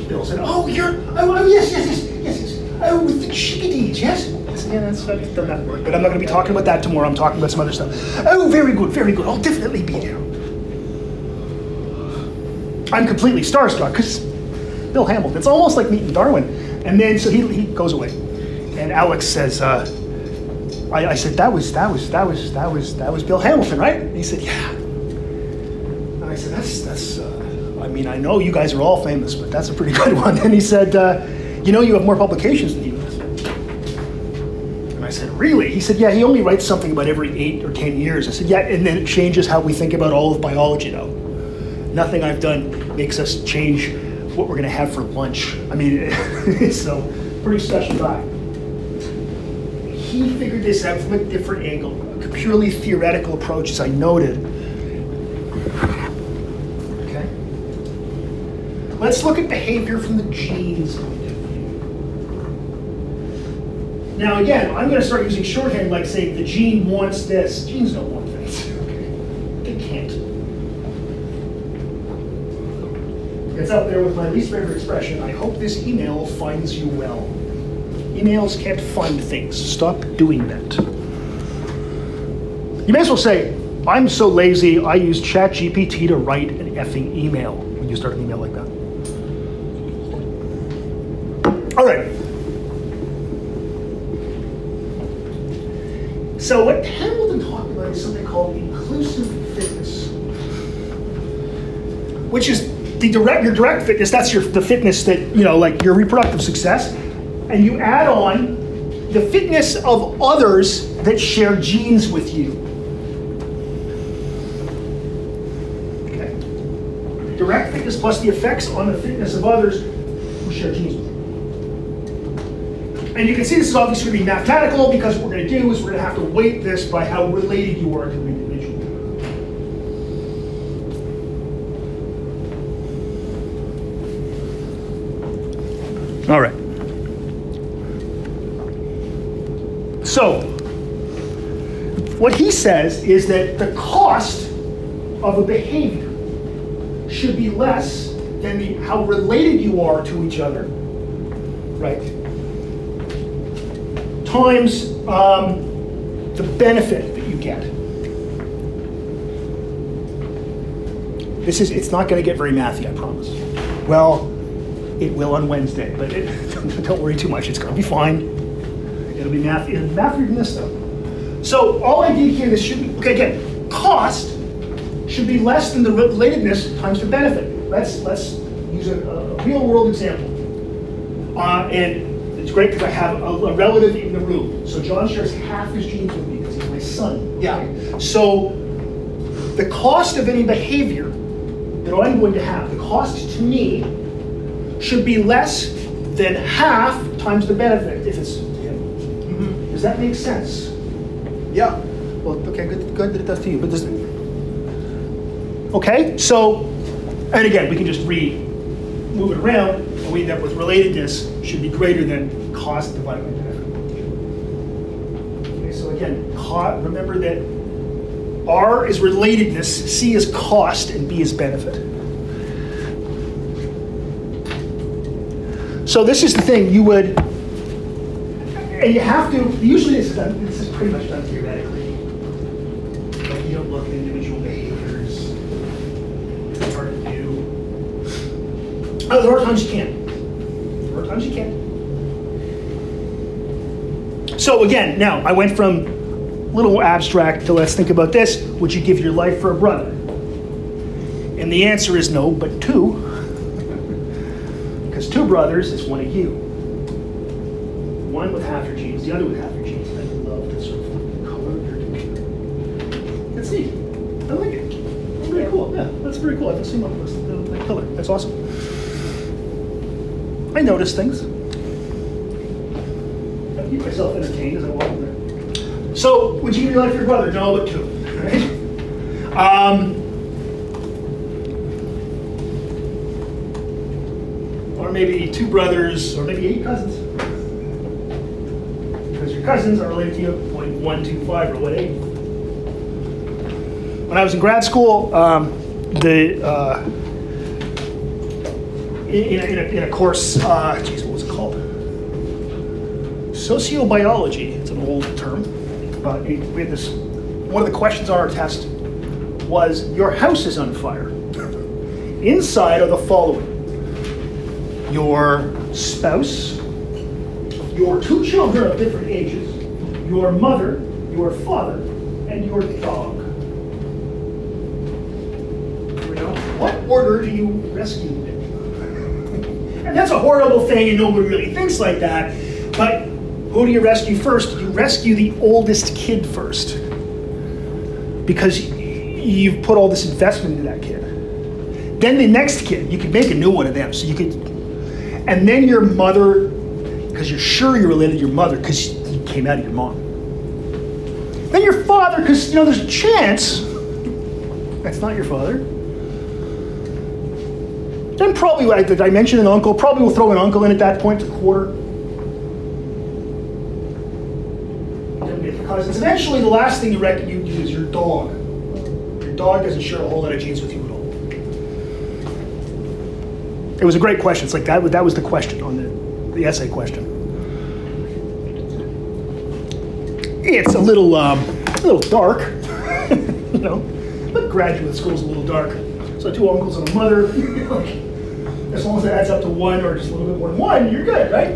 Bill said, "Oh, you're oh, oh yes, yes, yes, yes, yes. Oh, with the chickadees, yes." Yeah, that's that work, but I'm not going to be talking about that tomorrow. I'm talking about some other stuff. Oh, very good, very good. I'll definitely be there. I'm completely starstruck because Bill Hamilton. It's almost like meeting Darwin. And then so he, he goes away, and Alex says, uh, I, I said that was that was that was that was that was Bill Hamilton, right? And he said, yeah. And I said, that's that's. Uh, I mean, I know you guys are all famous, but that's a pretty good one. And he said, uh, you know, you have more publications than he does. And I said, really? He said, yeah. He only writes something about every eight or ten years. I said, yeah, and then it changes how we think about all of biology, though nothing I've done makes us change what we're going to have for lunch. I mean, so pretty special guy. He figured this out from a different angle, a purely theoretical approach, as I noted. Okay. Let's look at behavior from the genes. Now, again, I'm going to start using shorthand like saying the gene wants this. Genes don't want things. Okay. They can't. It's up there with my least favorite expression. I hope this email finds you well. Emails can't find things. Stop doing that. You may as well say, I'm so lazy, I use ChatGPT to write an effing email when you start an email like that. All right. So, what Hamilton talked about is something called inclusive fitness which is the direct your direct fitness that's your the fitness that you know like your reproductive success and you add on the fitness of others that share genes with you. Okay. Direct fitness plus the effects on the fitness of others who share genes with you. And you can see this is obviously going to be mathematical because what we're going to do is we're going to have to weight this by how related you are to an individual All right. So, what he says is that the cost of a behavior should be less than the, how related you are to each other, right? Times um, the benefit that you get. This is, it's not going to get very mathy, I promise. Well, it will on Wednesday, but it, don't worry too much. It's going to be fine. It'll be math. It'll this stuff. So all I did here, this should be okay. Again, cost should be less than the relatedness times the benefit. Let's let's use a, a real world example. Uh, and it's great because I have a, a relative in the room. So John shares half his genes with me because he's my son. Yeah. So the cost of any behavior that I'm going to have, the cost to me should be less than half times the benefit if it's to him. Does that make sense? Yeah. Well, okay, good, good that it does to you, but does Okay, so, and again, we can just re move it around, and we end up with relatedness should be greater than cost divided by benefit. Okay, so again, remember that R is relatedness, C is cost, and B is benefit. So this is the thing you would, and you have to. Usually, this is done. This is pretty much done theoretically. Like you don't look at individual behaviors. It's hard to do. Oh, there are times you can. There are times you can. So again, now I went from a little abstract to let's think about this. Would you give your life for a brother? And the answer is no, but two. Because two brothers is one of you. One with half your genes, the other half your genes. I love to sort of color of your computer. That's neat. I like it. Very cool. Yeah, that's very cool. I haven't seen one of those. the- the color. That's awesome. I notice things. I keep myself entertained as I walk in there. So, would you give your life for your brother? No, but two. Right? Um, or maybe two brothers, or maybe eight cousins. Cousins are related to you, point one, two, five, or what eight. When I was in grad school, um, the uh, in, a, in, a, in a course, uh, geez, what was it called? Sociobiology. It's an old term, but we had this. One of the questions on our test was, "Your house is on fire." Inside are the following: your spouse, your two children of different ages, your mother, your father, and your dog. What order do you rescue them in? And that's a horrible thing, and nobody really thinks like that. But who do you rescue first? You rescue the oldest kid first. Because you've put all this investment into that kid. Then the next kid, you could make a new one of them. So you could, and then your mother, you're sure you're related to your mother because you came out of your mom. Then your father, because you know there's a chance that's not your father. Then probably, like, did I mention an uncle? Probably we'll throw an uncle in at that point, a quarter. The cousins. Eventually, the last thing you reckon you do is your dog. Your dog doesn't share a whole lot of genes with you at all. It was a great question. It's like that. That was the question on the, the essay question. It's a little, um, a little dark, you know. But graduate school's a little dark. So two uncles and a mother. as long as it adds up to one or just a little bit more than one, you're good, right?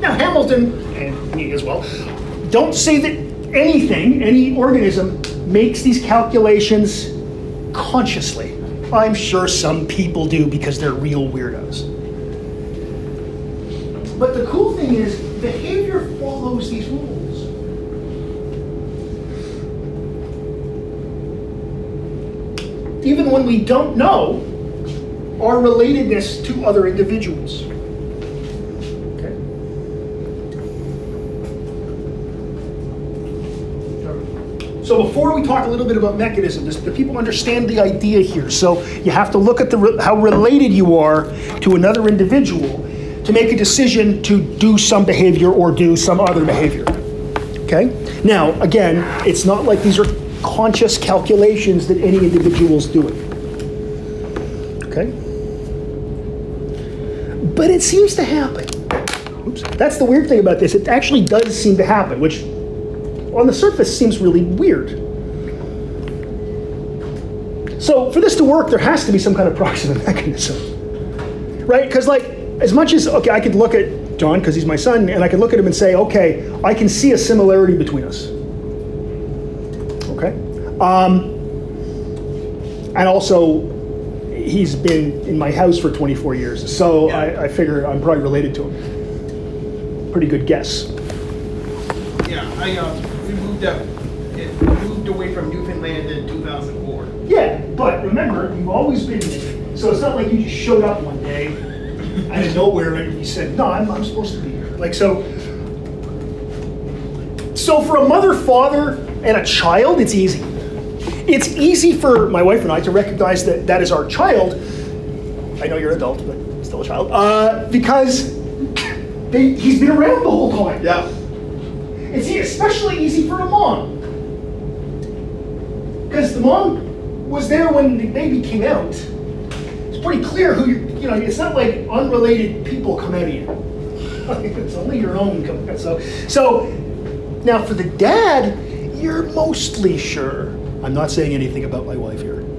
Now Hamilton and me as well don't say that anything, any organism, makes these calculations consciously. I'm sure some people do because they're real weirdos. But the cool thing is, behavior follows these rules. Even when we don't know our relatedness to other individuals. So before we talk a little bit about mechanism, the people understand the idea here. So you have to look at the how related you are to another individual to make a decision to do some behavior or do some other behavior. Okay? Now, again, it's not like these are conscious calculations that any individual's doing. Okay? But it seems to happen. Oops. That's the weird thing about this. It actually does seem to happen, which on the surface seems really weird. So for this to work, there has to be some kind of proximate mechanism, right? Because like, as much as okay, I could look at John because he's my son, and I could look at him and say, okay, I can see a similarity between us. Okay, um, and also he's been in my house for 24 years, so Yeah. I, I figure I'm probably related to him. Pretty good guess. Yeah, I uh, we moved up, it moved away from Newfoundland in 2004. Yeah, but remember, you've always been. So it's not like you just showed up one day out of nowhere and he said, no, I'm, I'm supposed to be here. Like, so. So for a mother, father, and a child, it's easy. It's easy for my wife and I to recognize that that is our child. I know you're an adult, but still a child. Uh, because they, he's been around the whole time. Yeah. It's especially easy for a mom. Because the mom was there when the baby came out. It's pretty clear who you, you know, it's not like unrelated people come of you. it's only your own come. So, so now for the dad, you're mostly sure. I'm not saying anything about my wife here.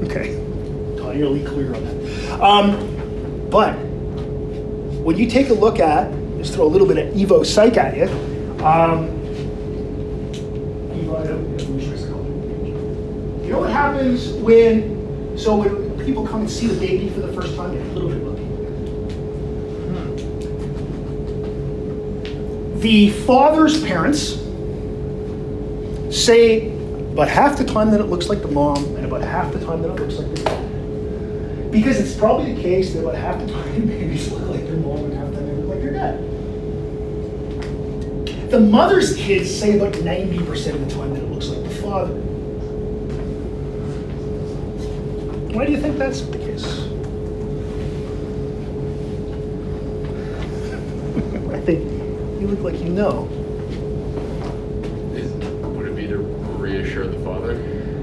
Okay, entirely clear on that. Um, but when you take a look at, just throw a little bit of Evo Psych at you. Um, you know what happens when, so when people come and see the baby for the first time, a little bit lucky. The father's parents say about half the time that it looks like the mom and about half the time that it looks like the dad. Because it's probably the case that about half the time babies look like their mom and half the time they look like their dad. The mother's kids say about 90% of the time that it looks like the father. Why do you think that's the case? I think you look like you know. Is, would it be to reassure the father?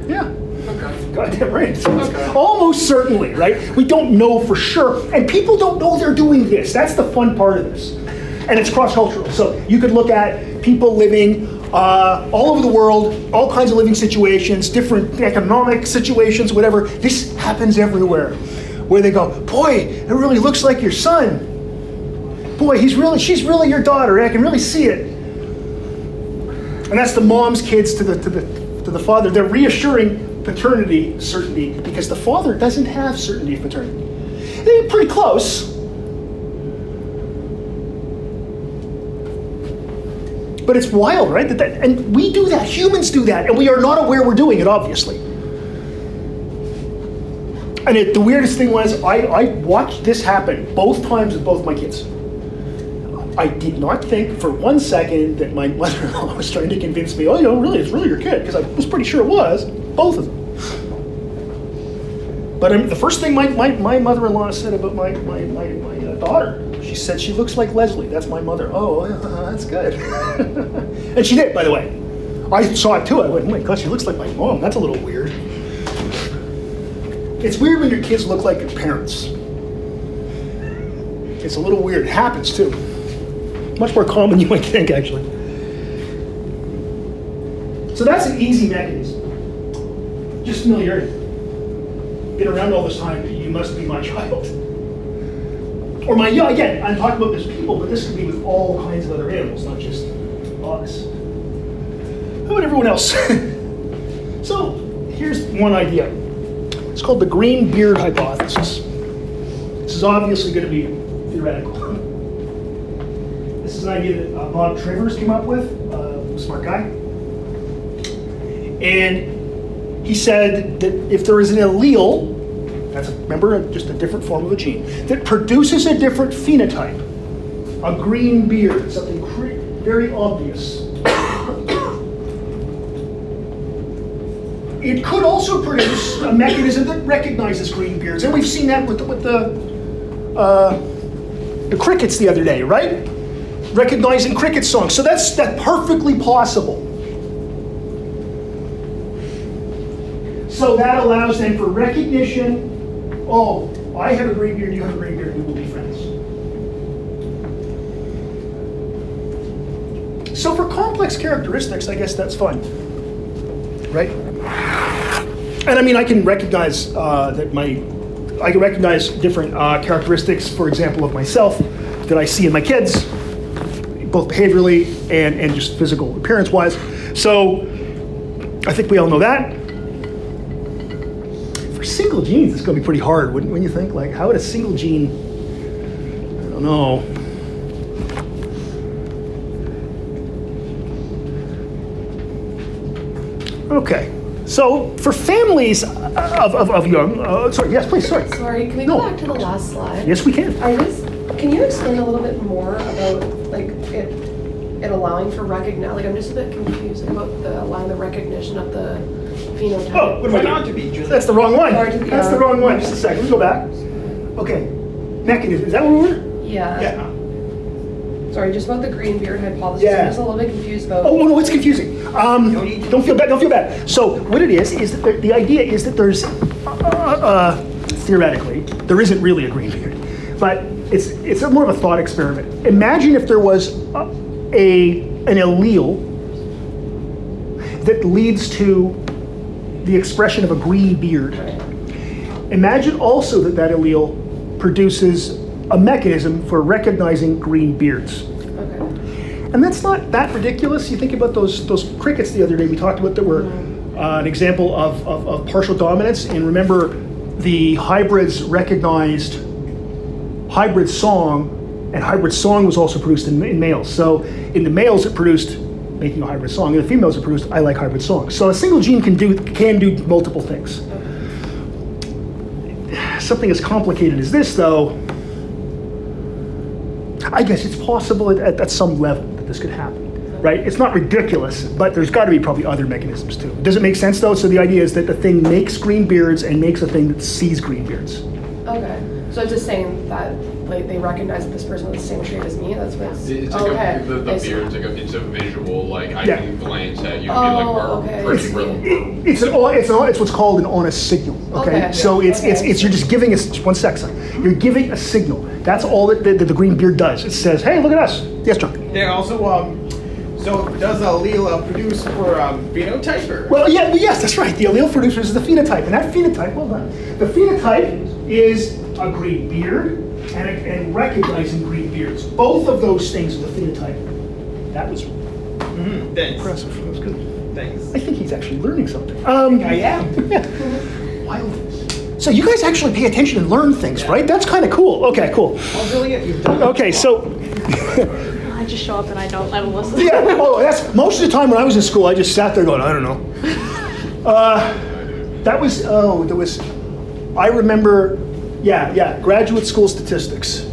Yeah. Okay. Goddamn right. Okay. Almost certainly, right? We don't know for sure. And people don't know they're doing this. That's the fun part of this. And it's cross cultural. So you could look at people living uh, all over the world, all kinds of living situations, different economic situations, whatever. This happens everywhere. Where they go, boy, it really looks like your son. Boy, he's really, she's really your daughter. Eh? I can really see it. And that's the mom's kids to the, to the, to the father. They're reassuring paternity certainty because the father doesn't have certainty of paternity. They're pretty close. But it's wild, right? That, that, and we do that. Humans do that, and we are not aware we're doing it, obviously. And it, the weirdest thing was, I, I watched this happen both times with both my kids. I did not think for one second that my mother-in-law was trying to convince me, oh, you know, really, it's really your kid, because I was pretty sure it was, both of them. But the first thing my, my, my mother-in-law said about my, my, my, my uh, daughter, she said she looks like Leslie. That's my mother. Oh, that's good. and she did, by the way. I saw it too. I went, oh my God, she looks like my mom. That's a little weird. It's weird when your kids look like your parents. It's a little weird. It happens too. Much more common you might think, actually. So that's an easy mechanism. Just familiarity. Been around all this time, you must be my child. Or my, yeah, again, I'm talking about this people, but this could be with all kinds of other animals, not just us. How about everyone else? so here's one idea. Called the green beard hypothesis. This is obviously going to be theoretical. This is an idea that uh, Bob Trivers came up with, uh, smart guy. And he said that if there is an allele, that's remember just a different form of a gene, that produces a different phenotype, a green beard, something very obvious. It could also produce a mechanism that recognizes green beards, and we've seen that with the, with the uh, the crickets the other day, right? Recognizing cricket songs. So that's that perfectly possible. So that allows then for recognition. Oh, I have a green beard, you have a green beard, we will be friends. So for complex characteristics, I guess that's fun, right? And I mean, I can recognize uh, that my, I can recognize different uh, characteristics, for example, of myself that I see in my kids, both behaviorally and, and just physical appearance wise. So I think we all know that. For single genes, it's going to be pretty hard, wouldn't, wouldn't you think? Like, how would a single gene, I don't know. Okay. So for families of, of, of young, uh, sorry, yes, please, sorry. Sorry, can we No. go back to the last slide? Yes, we can. I just, can you explain a little bit more about, like, it, it allowing for recognition, like, I'm just a bit confused about the, allowing the recognition of the phenotype. Oh, what am I Why not to be, Julie? That's the wrong one. Or to be- That's the wrong one. Just a second. Let's go back. Okay. Mechanism. Is that what we were? Yeah. Yeah. Sorry, just about the green beard hypothesis, Yeah. I'm just a little bit confused about. Oh, no, it's confusing. Um, don't feel bad. Don't feel bad. So what it is is that the, idea is that there's uh, uh, theoretically there isn't really a green beard, but it's it's more of a thought experiment. Imagine if there was a, a an allele that leads to the expression of a green beard. Imagine also that that allele produces a mechanism for recognizing green beards. And that's not that ridiculous. You think about those those crickets the other day we talked about that were uh, an example of, of, of partial dominance. And remember, the hybrids recognized hybrid song, and hybrid song was also produced in, in males. So in the males, it produced making a hybrid song. and the females, it produced I like hybrid songs. So a single gene can do can do multiple things. Something as complicated as this, though, I guess it's possible at, at, at some level this could happen, right? It's not ridiculous, but there's got to be probably other mechanisms too. Does it make sense though? So the idea is that the thing makes green beards and makes a thing that sees green beards. Okay. So it's just saying that like they recognize that this person has the same trait as me. That's what it's. It's like okay. a, the, the I see. beard's like a, it's a visual, like, I Yeah. can glance at you Oh, and be like, we're okay, I pretty see. real. It's an it's an, it's what's called an honest signal. Okay, Okay. so it's it's Okay. it's you're just giving us one sec, son. You're giving a signal. That's all that the, that the green beard does. It says, hey, look at us. Yes, John. They also um. So does allele produce for um, phenotype or? Well, yeah, yes, that's right. The allele produces the phenotype, and that phenotype, well done. The phenotype is a green beard and, and recognizing green beards. Both of those things are the phenotype. That was thanks. impressive. That was good. Thanks. I think he's actually learning something. Um, I am. Wild. So you guys actually pay attention and learn things, right? That's kind of cool. Okay, cool. Well, Juliet, you've done. Okay, so I just show up and I don't, I don't listen. yeah. Oh, that's most of the time when I was in school, I just sat there going, I don't know. Uh, that was oh, there was. I remember, yeah, yeah, graduate school statistics.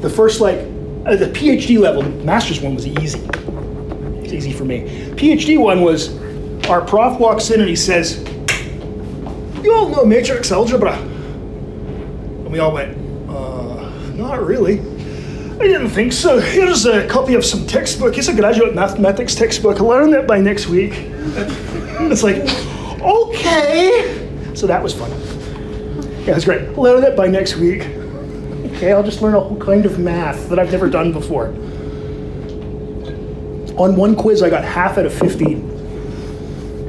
The first like uh, the PhD level, the master's one was easy. It's easy for me. PhD one was our prof walks in and he says, "You all know matrix algebra?" And we all went, "Uh, not really." I didn't think so. Here's a copy of some textbook. It's a graduate mathematics textbook. Learn it by next week. it's like, okay. So that was fun. Yeah, was great. Learn it by next week. Okay, I'll just learn a whole kind of math that I've never done before. On one quiz, I got half out of 15.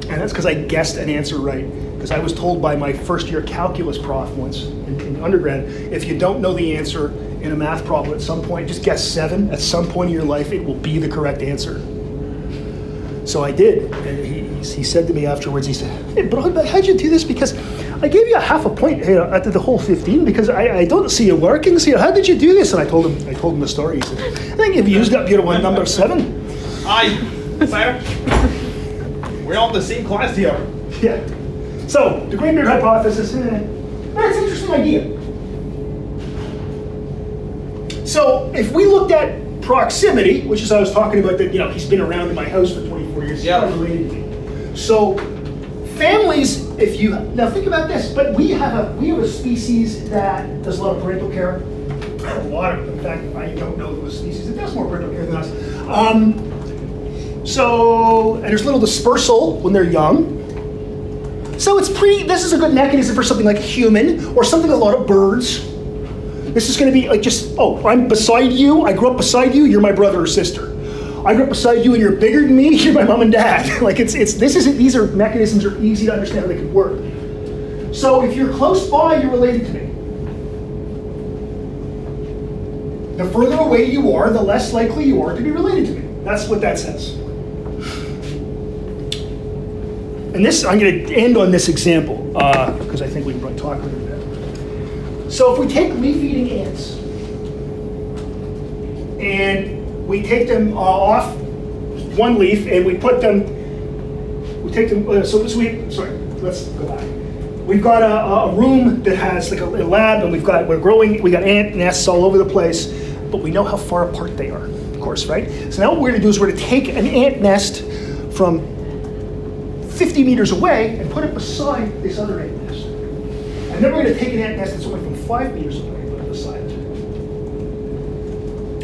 And that's because I guessed an answer right. Because I was told by my first year calculus prof once in, in undergrad if you don't know the answer in a math problem at some point, just guess seven. At some point in your life, it will be the correct answer. So I did. And he, he- said to me afterwards, he said, Hey, Brodbeck, how'd you do this? Because I gave you a half a point here at the whole 15 because I, I don't see it working. So how did you do this? And I told him, I told him the story. He said, I think you've used up your one number seven. Hi, sir. We're all in the same class here. Yeah. So, the green beard hypothesis, eh, that's an interesting idea. So, if we looked at proximity, which is I was talking about that, you know, he's been around in my house for 24 years, Yeah. not related to me. So, families, if you, now think about this, but we have a, we have a species that does a lot of parental care. A lot of, in fact, I don't know of species that does more parental care than us. Um, so, and there's little dispersal when they're young. So it's pretty, this is a good mechanism for something like a human or something a lot of birds. This is going to be like just, oh, I'm beside you. I grew up beside you. You're my brother or sister. I grew up beside you and you're bigger than me. You're my mom and dad. like it's, it's, this isn't, these are mechanisms are easy to understand how they can work. So if you're close by, you're related to me. The further away you are, the less likely you are to be related to me. That's what that says. And this, I'm going to end on this example uh, because I think we can probably talk a little bit. So if we take leaf-eating ants and we take them uh, off one leaf and we put them, we take them. Uh, so, so we sorry, let's go back. We've got a, a room that has like a, a lab, and we've got we're growing. We got ant nests all over the place, but we know how far apart they are, of course, right? So now what we're to do is we're to take an ant nest from 50 meters away and put it beside this other ant nest. And then we're going to take an ant nest that's only from 5 meters away and put it beside it.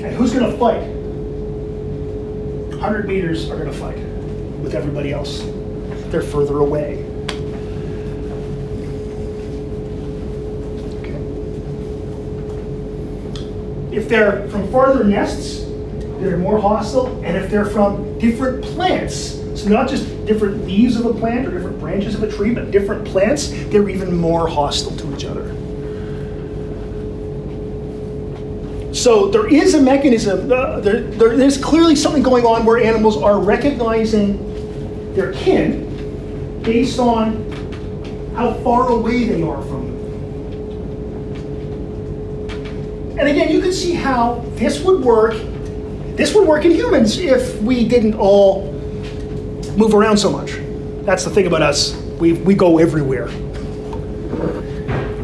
And who's going to fight? 100 meters are going to fight with everybody else. They're further away. If they're from farther nests, they're more hostile. And if they're from different plants, so not just different leaves of a plant or different branches of a tree, but different plants, they're even more hostile to each other. So there is a mechanism, uh, there, there is clearly something going on where animals are recognizing their kin based on how far away they are from them. And again, you can see how this would work. This would work in humans if we didn't all move around so much. That's the thing about us. We, we go everywhere.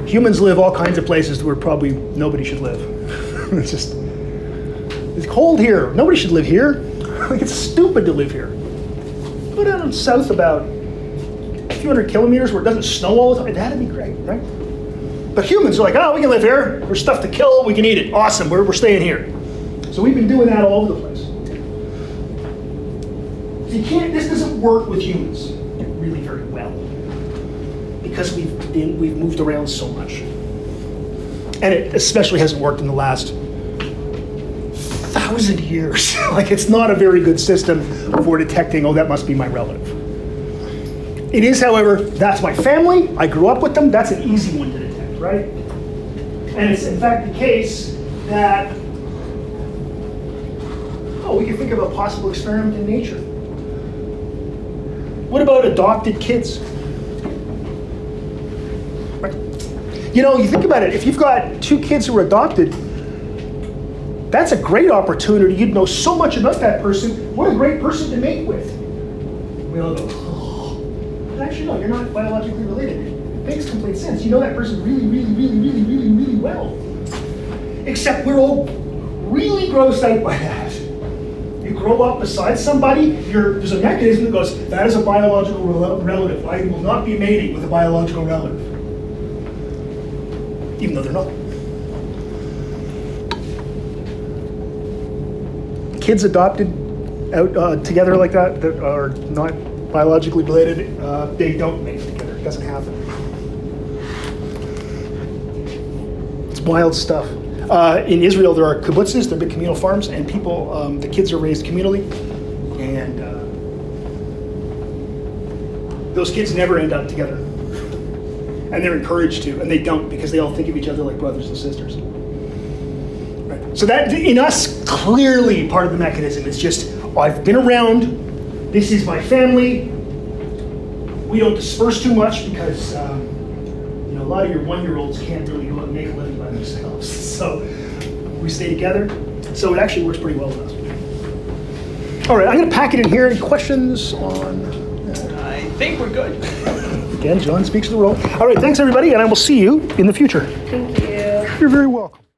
Humans live all kinds of places where probably nobody should live. it's just, it's cold here. Nobody should live here. like it's stupid to live here. Go down south about a few hundred kilometers where it doesn't snow all the time. That'd be great, right? But humans are like, oh, we can live here. There's stuff to kill. We can eat it. Awesome. We're, we're staying here. So we've been doing that all over the place. You can't. This doesn't work with humans really very well because we've been we've moved around so much, and it especially hasn't worked in the last thousand years. like it's not a very good system for detecting. Oh, that must be my relative. It is, however, that's my family. I grew up with them. That's an easy one to detect, right? And it's in fact the case that oh, we can think of a possible experiment in nature. What about adopted kids? You know, you think about it, if you've got two kids who are adopted, that's a great opportunity. You'd know so much about that person. What a great person to mate with. We all go, oh. Actually, no, you're not biologically related. It makes complete sense. You know that person really, really, really, really, really, really well. Except we're all really grossed out by that. You grow up beside somebody, you're, there's a mechanism that goes, that is a biological rel- relative. I will not be mating with a biological relative. Even though they're not. Kids adopted out uh, together like that, that are not biologically related, uh, they don't mate together. It doesn't happen. It's wild stuff. Uh, in Israel, there are kibbutzes, they're big communal farms, and people, um, the kids are raised communally, and uh, those kids never end up together. And they're encouraged to, and they don't because they all think of each other like brothers and sisters. Right. So that in us, clearly part of the mechanism is just I've been around. This is my family. We don't disperse too much because um, you know a lot of your one-year-olds can't really go out and make a living by themselves. So we stay together. So it actually works pretty well with us. All right, I'm going to pack it in here. Any questions on? I think we're good. Again, John speaks to the role. All right, thanks everybody, and I will see you in the future. Thank you. You're very welcome.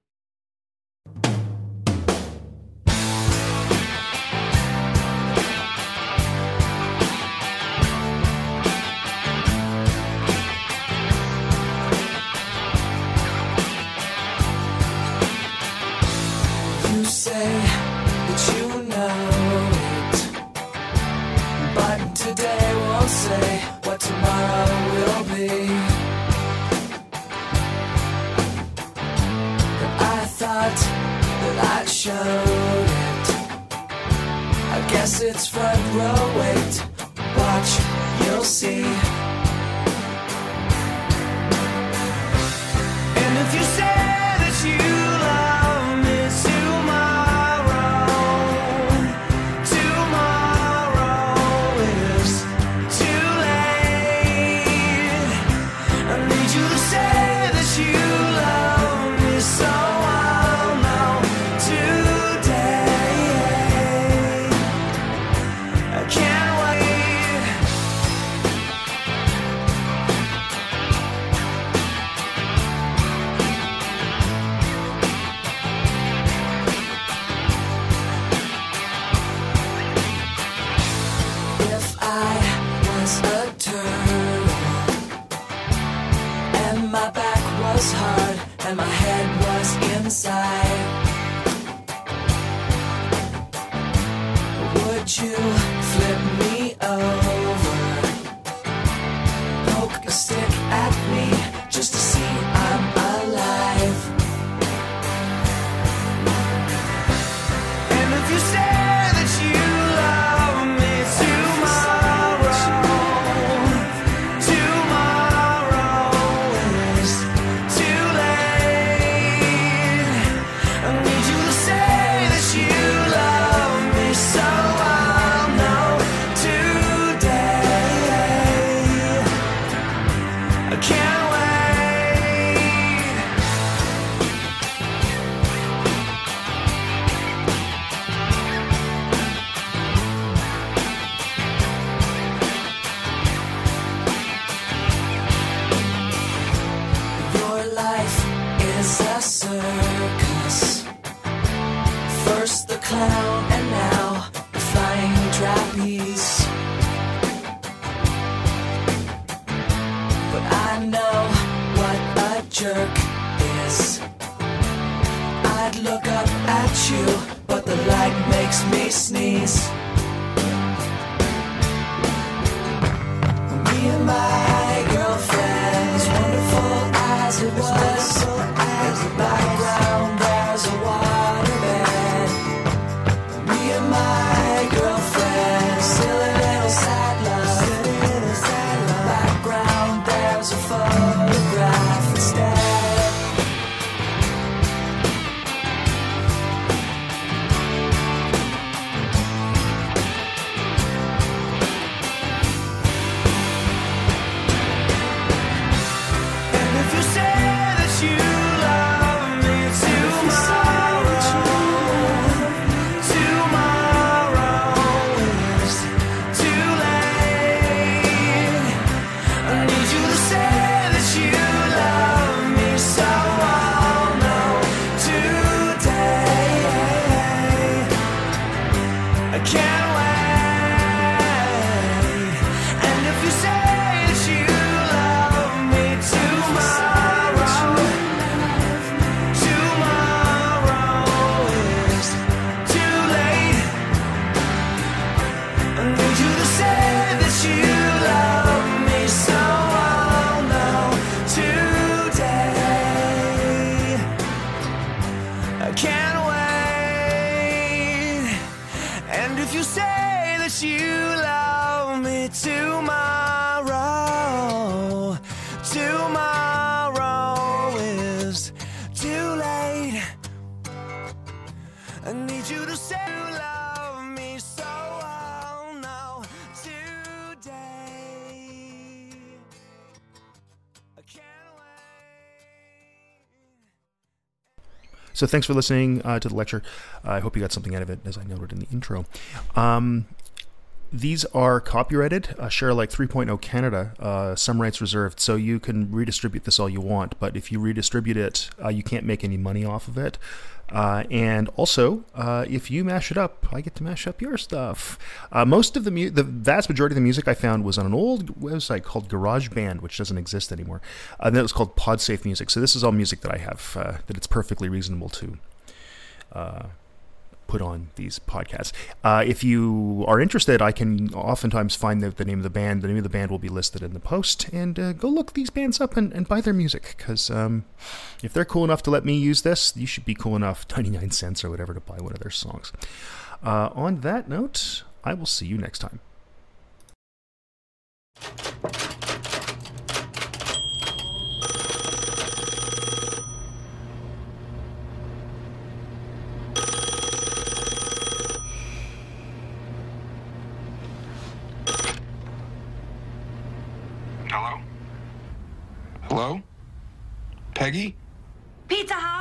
So thanks for listening uh, to the lecture. I hope you got something out of it, as I noted in the intro. Um, these are copyrighted, uh, share like 3.0 Canada, uh, some rights reserved, so you can redistribute this all you want. But if you redistribute it, uh, you can't make any money off of it. Uh, and also, uh, if you mash it up, I get to mash up your stuff. Uh, most of the mu- the vast majority of the music I found was on an old website called GarageBand, which doesn't exist anymore. Uh, and then it was called PodSafe Music. So this is all music that I have uh, that it's perfectly reasonable to uh, put on these podcasts. Uh, if you are interested, I can oftentimes find the, the name of the band. The name of the band will be listed in the post, and uh, go look these bands up and, and buy their music. Because um, if they're cool enough to let me use this, you should be cool enough, 99 cents or whatever, to buy one of their songs. Uh, on that note, I will see you next time. りピザハウ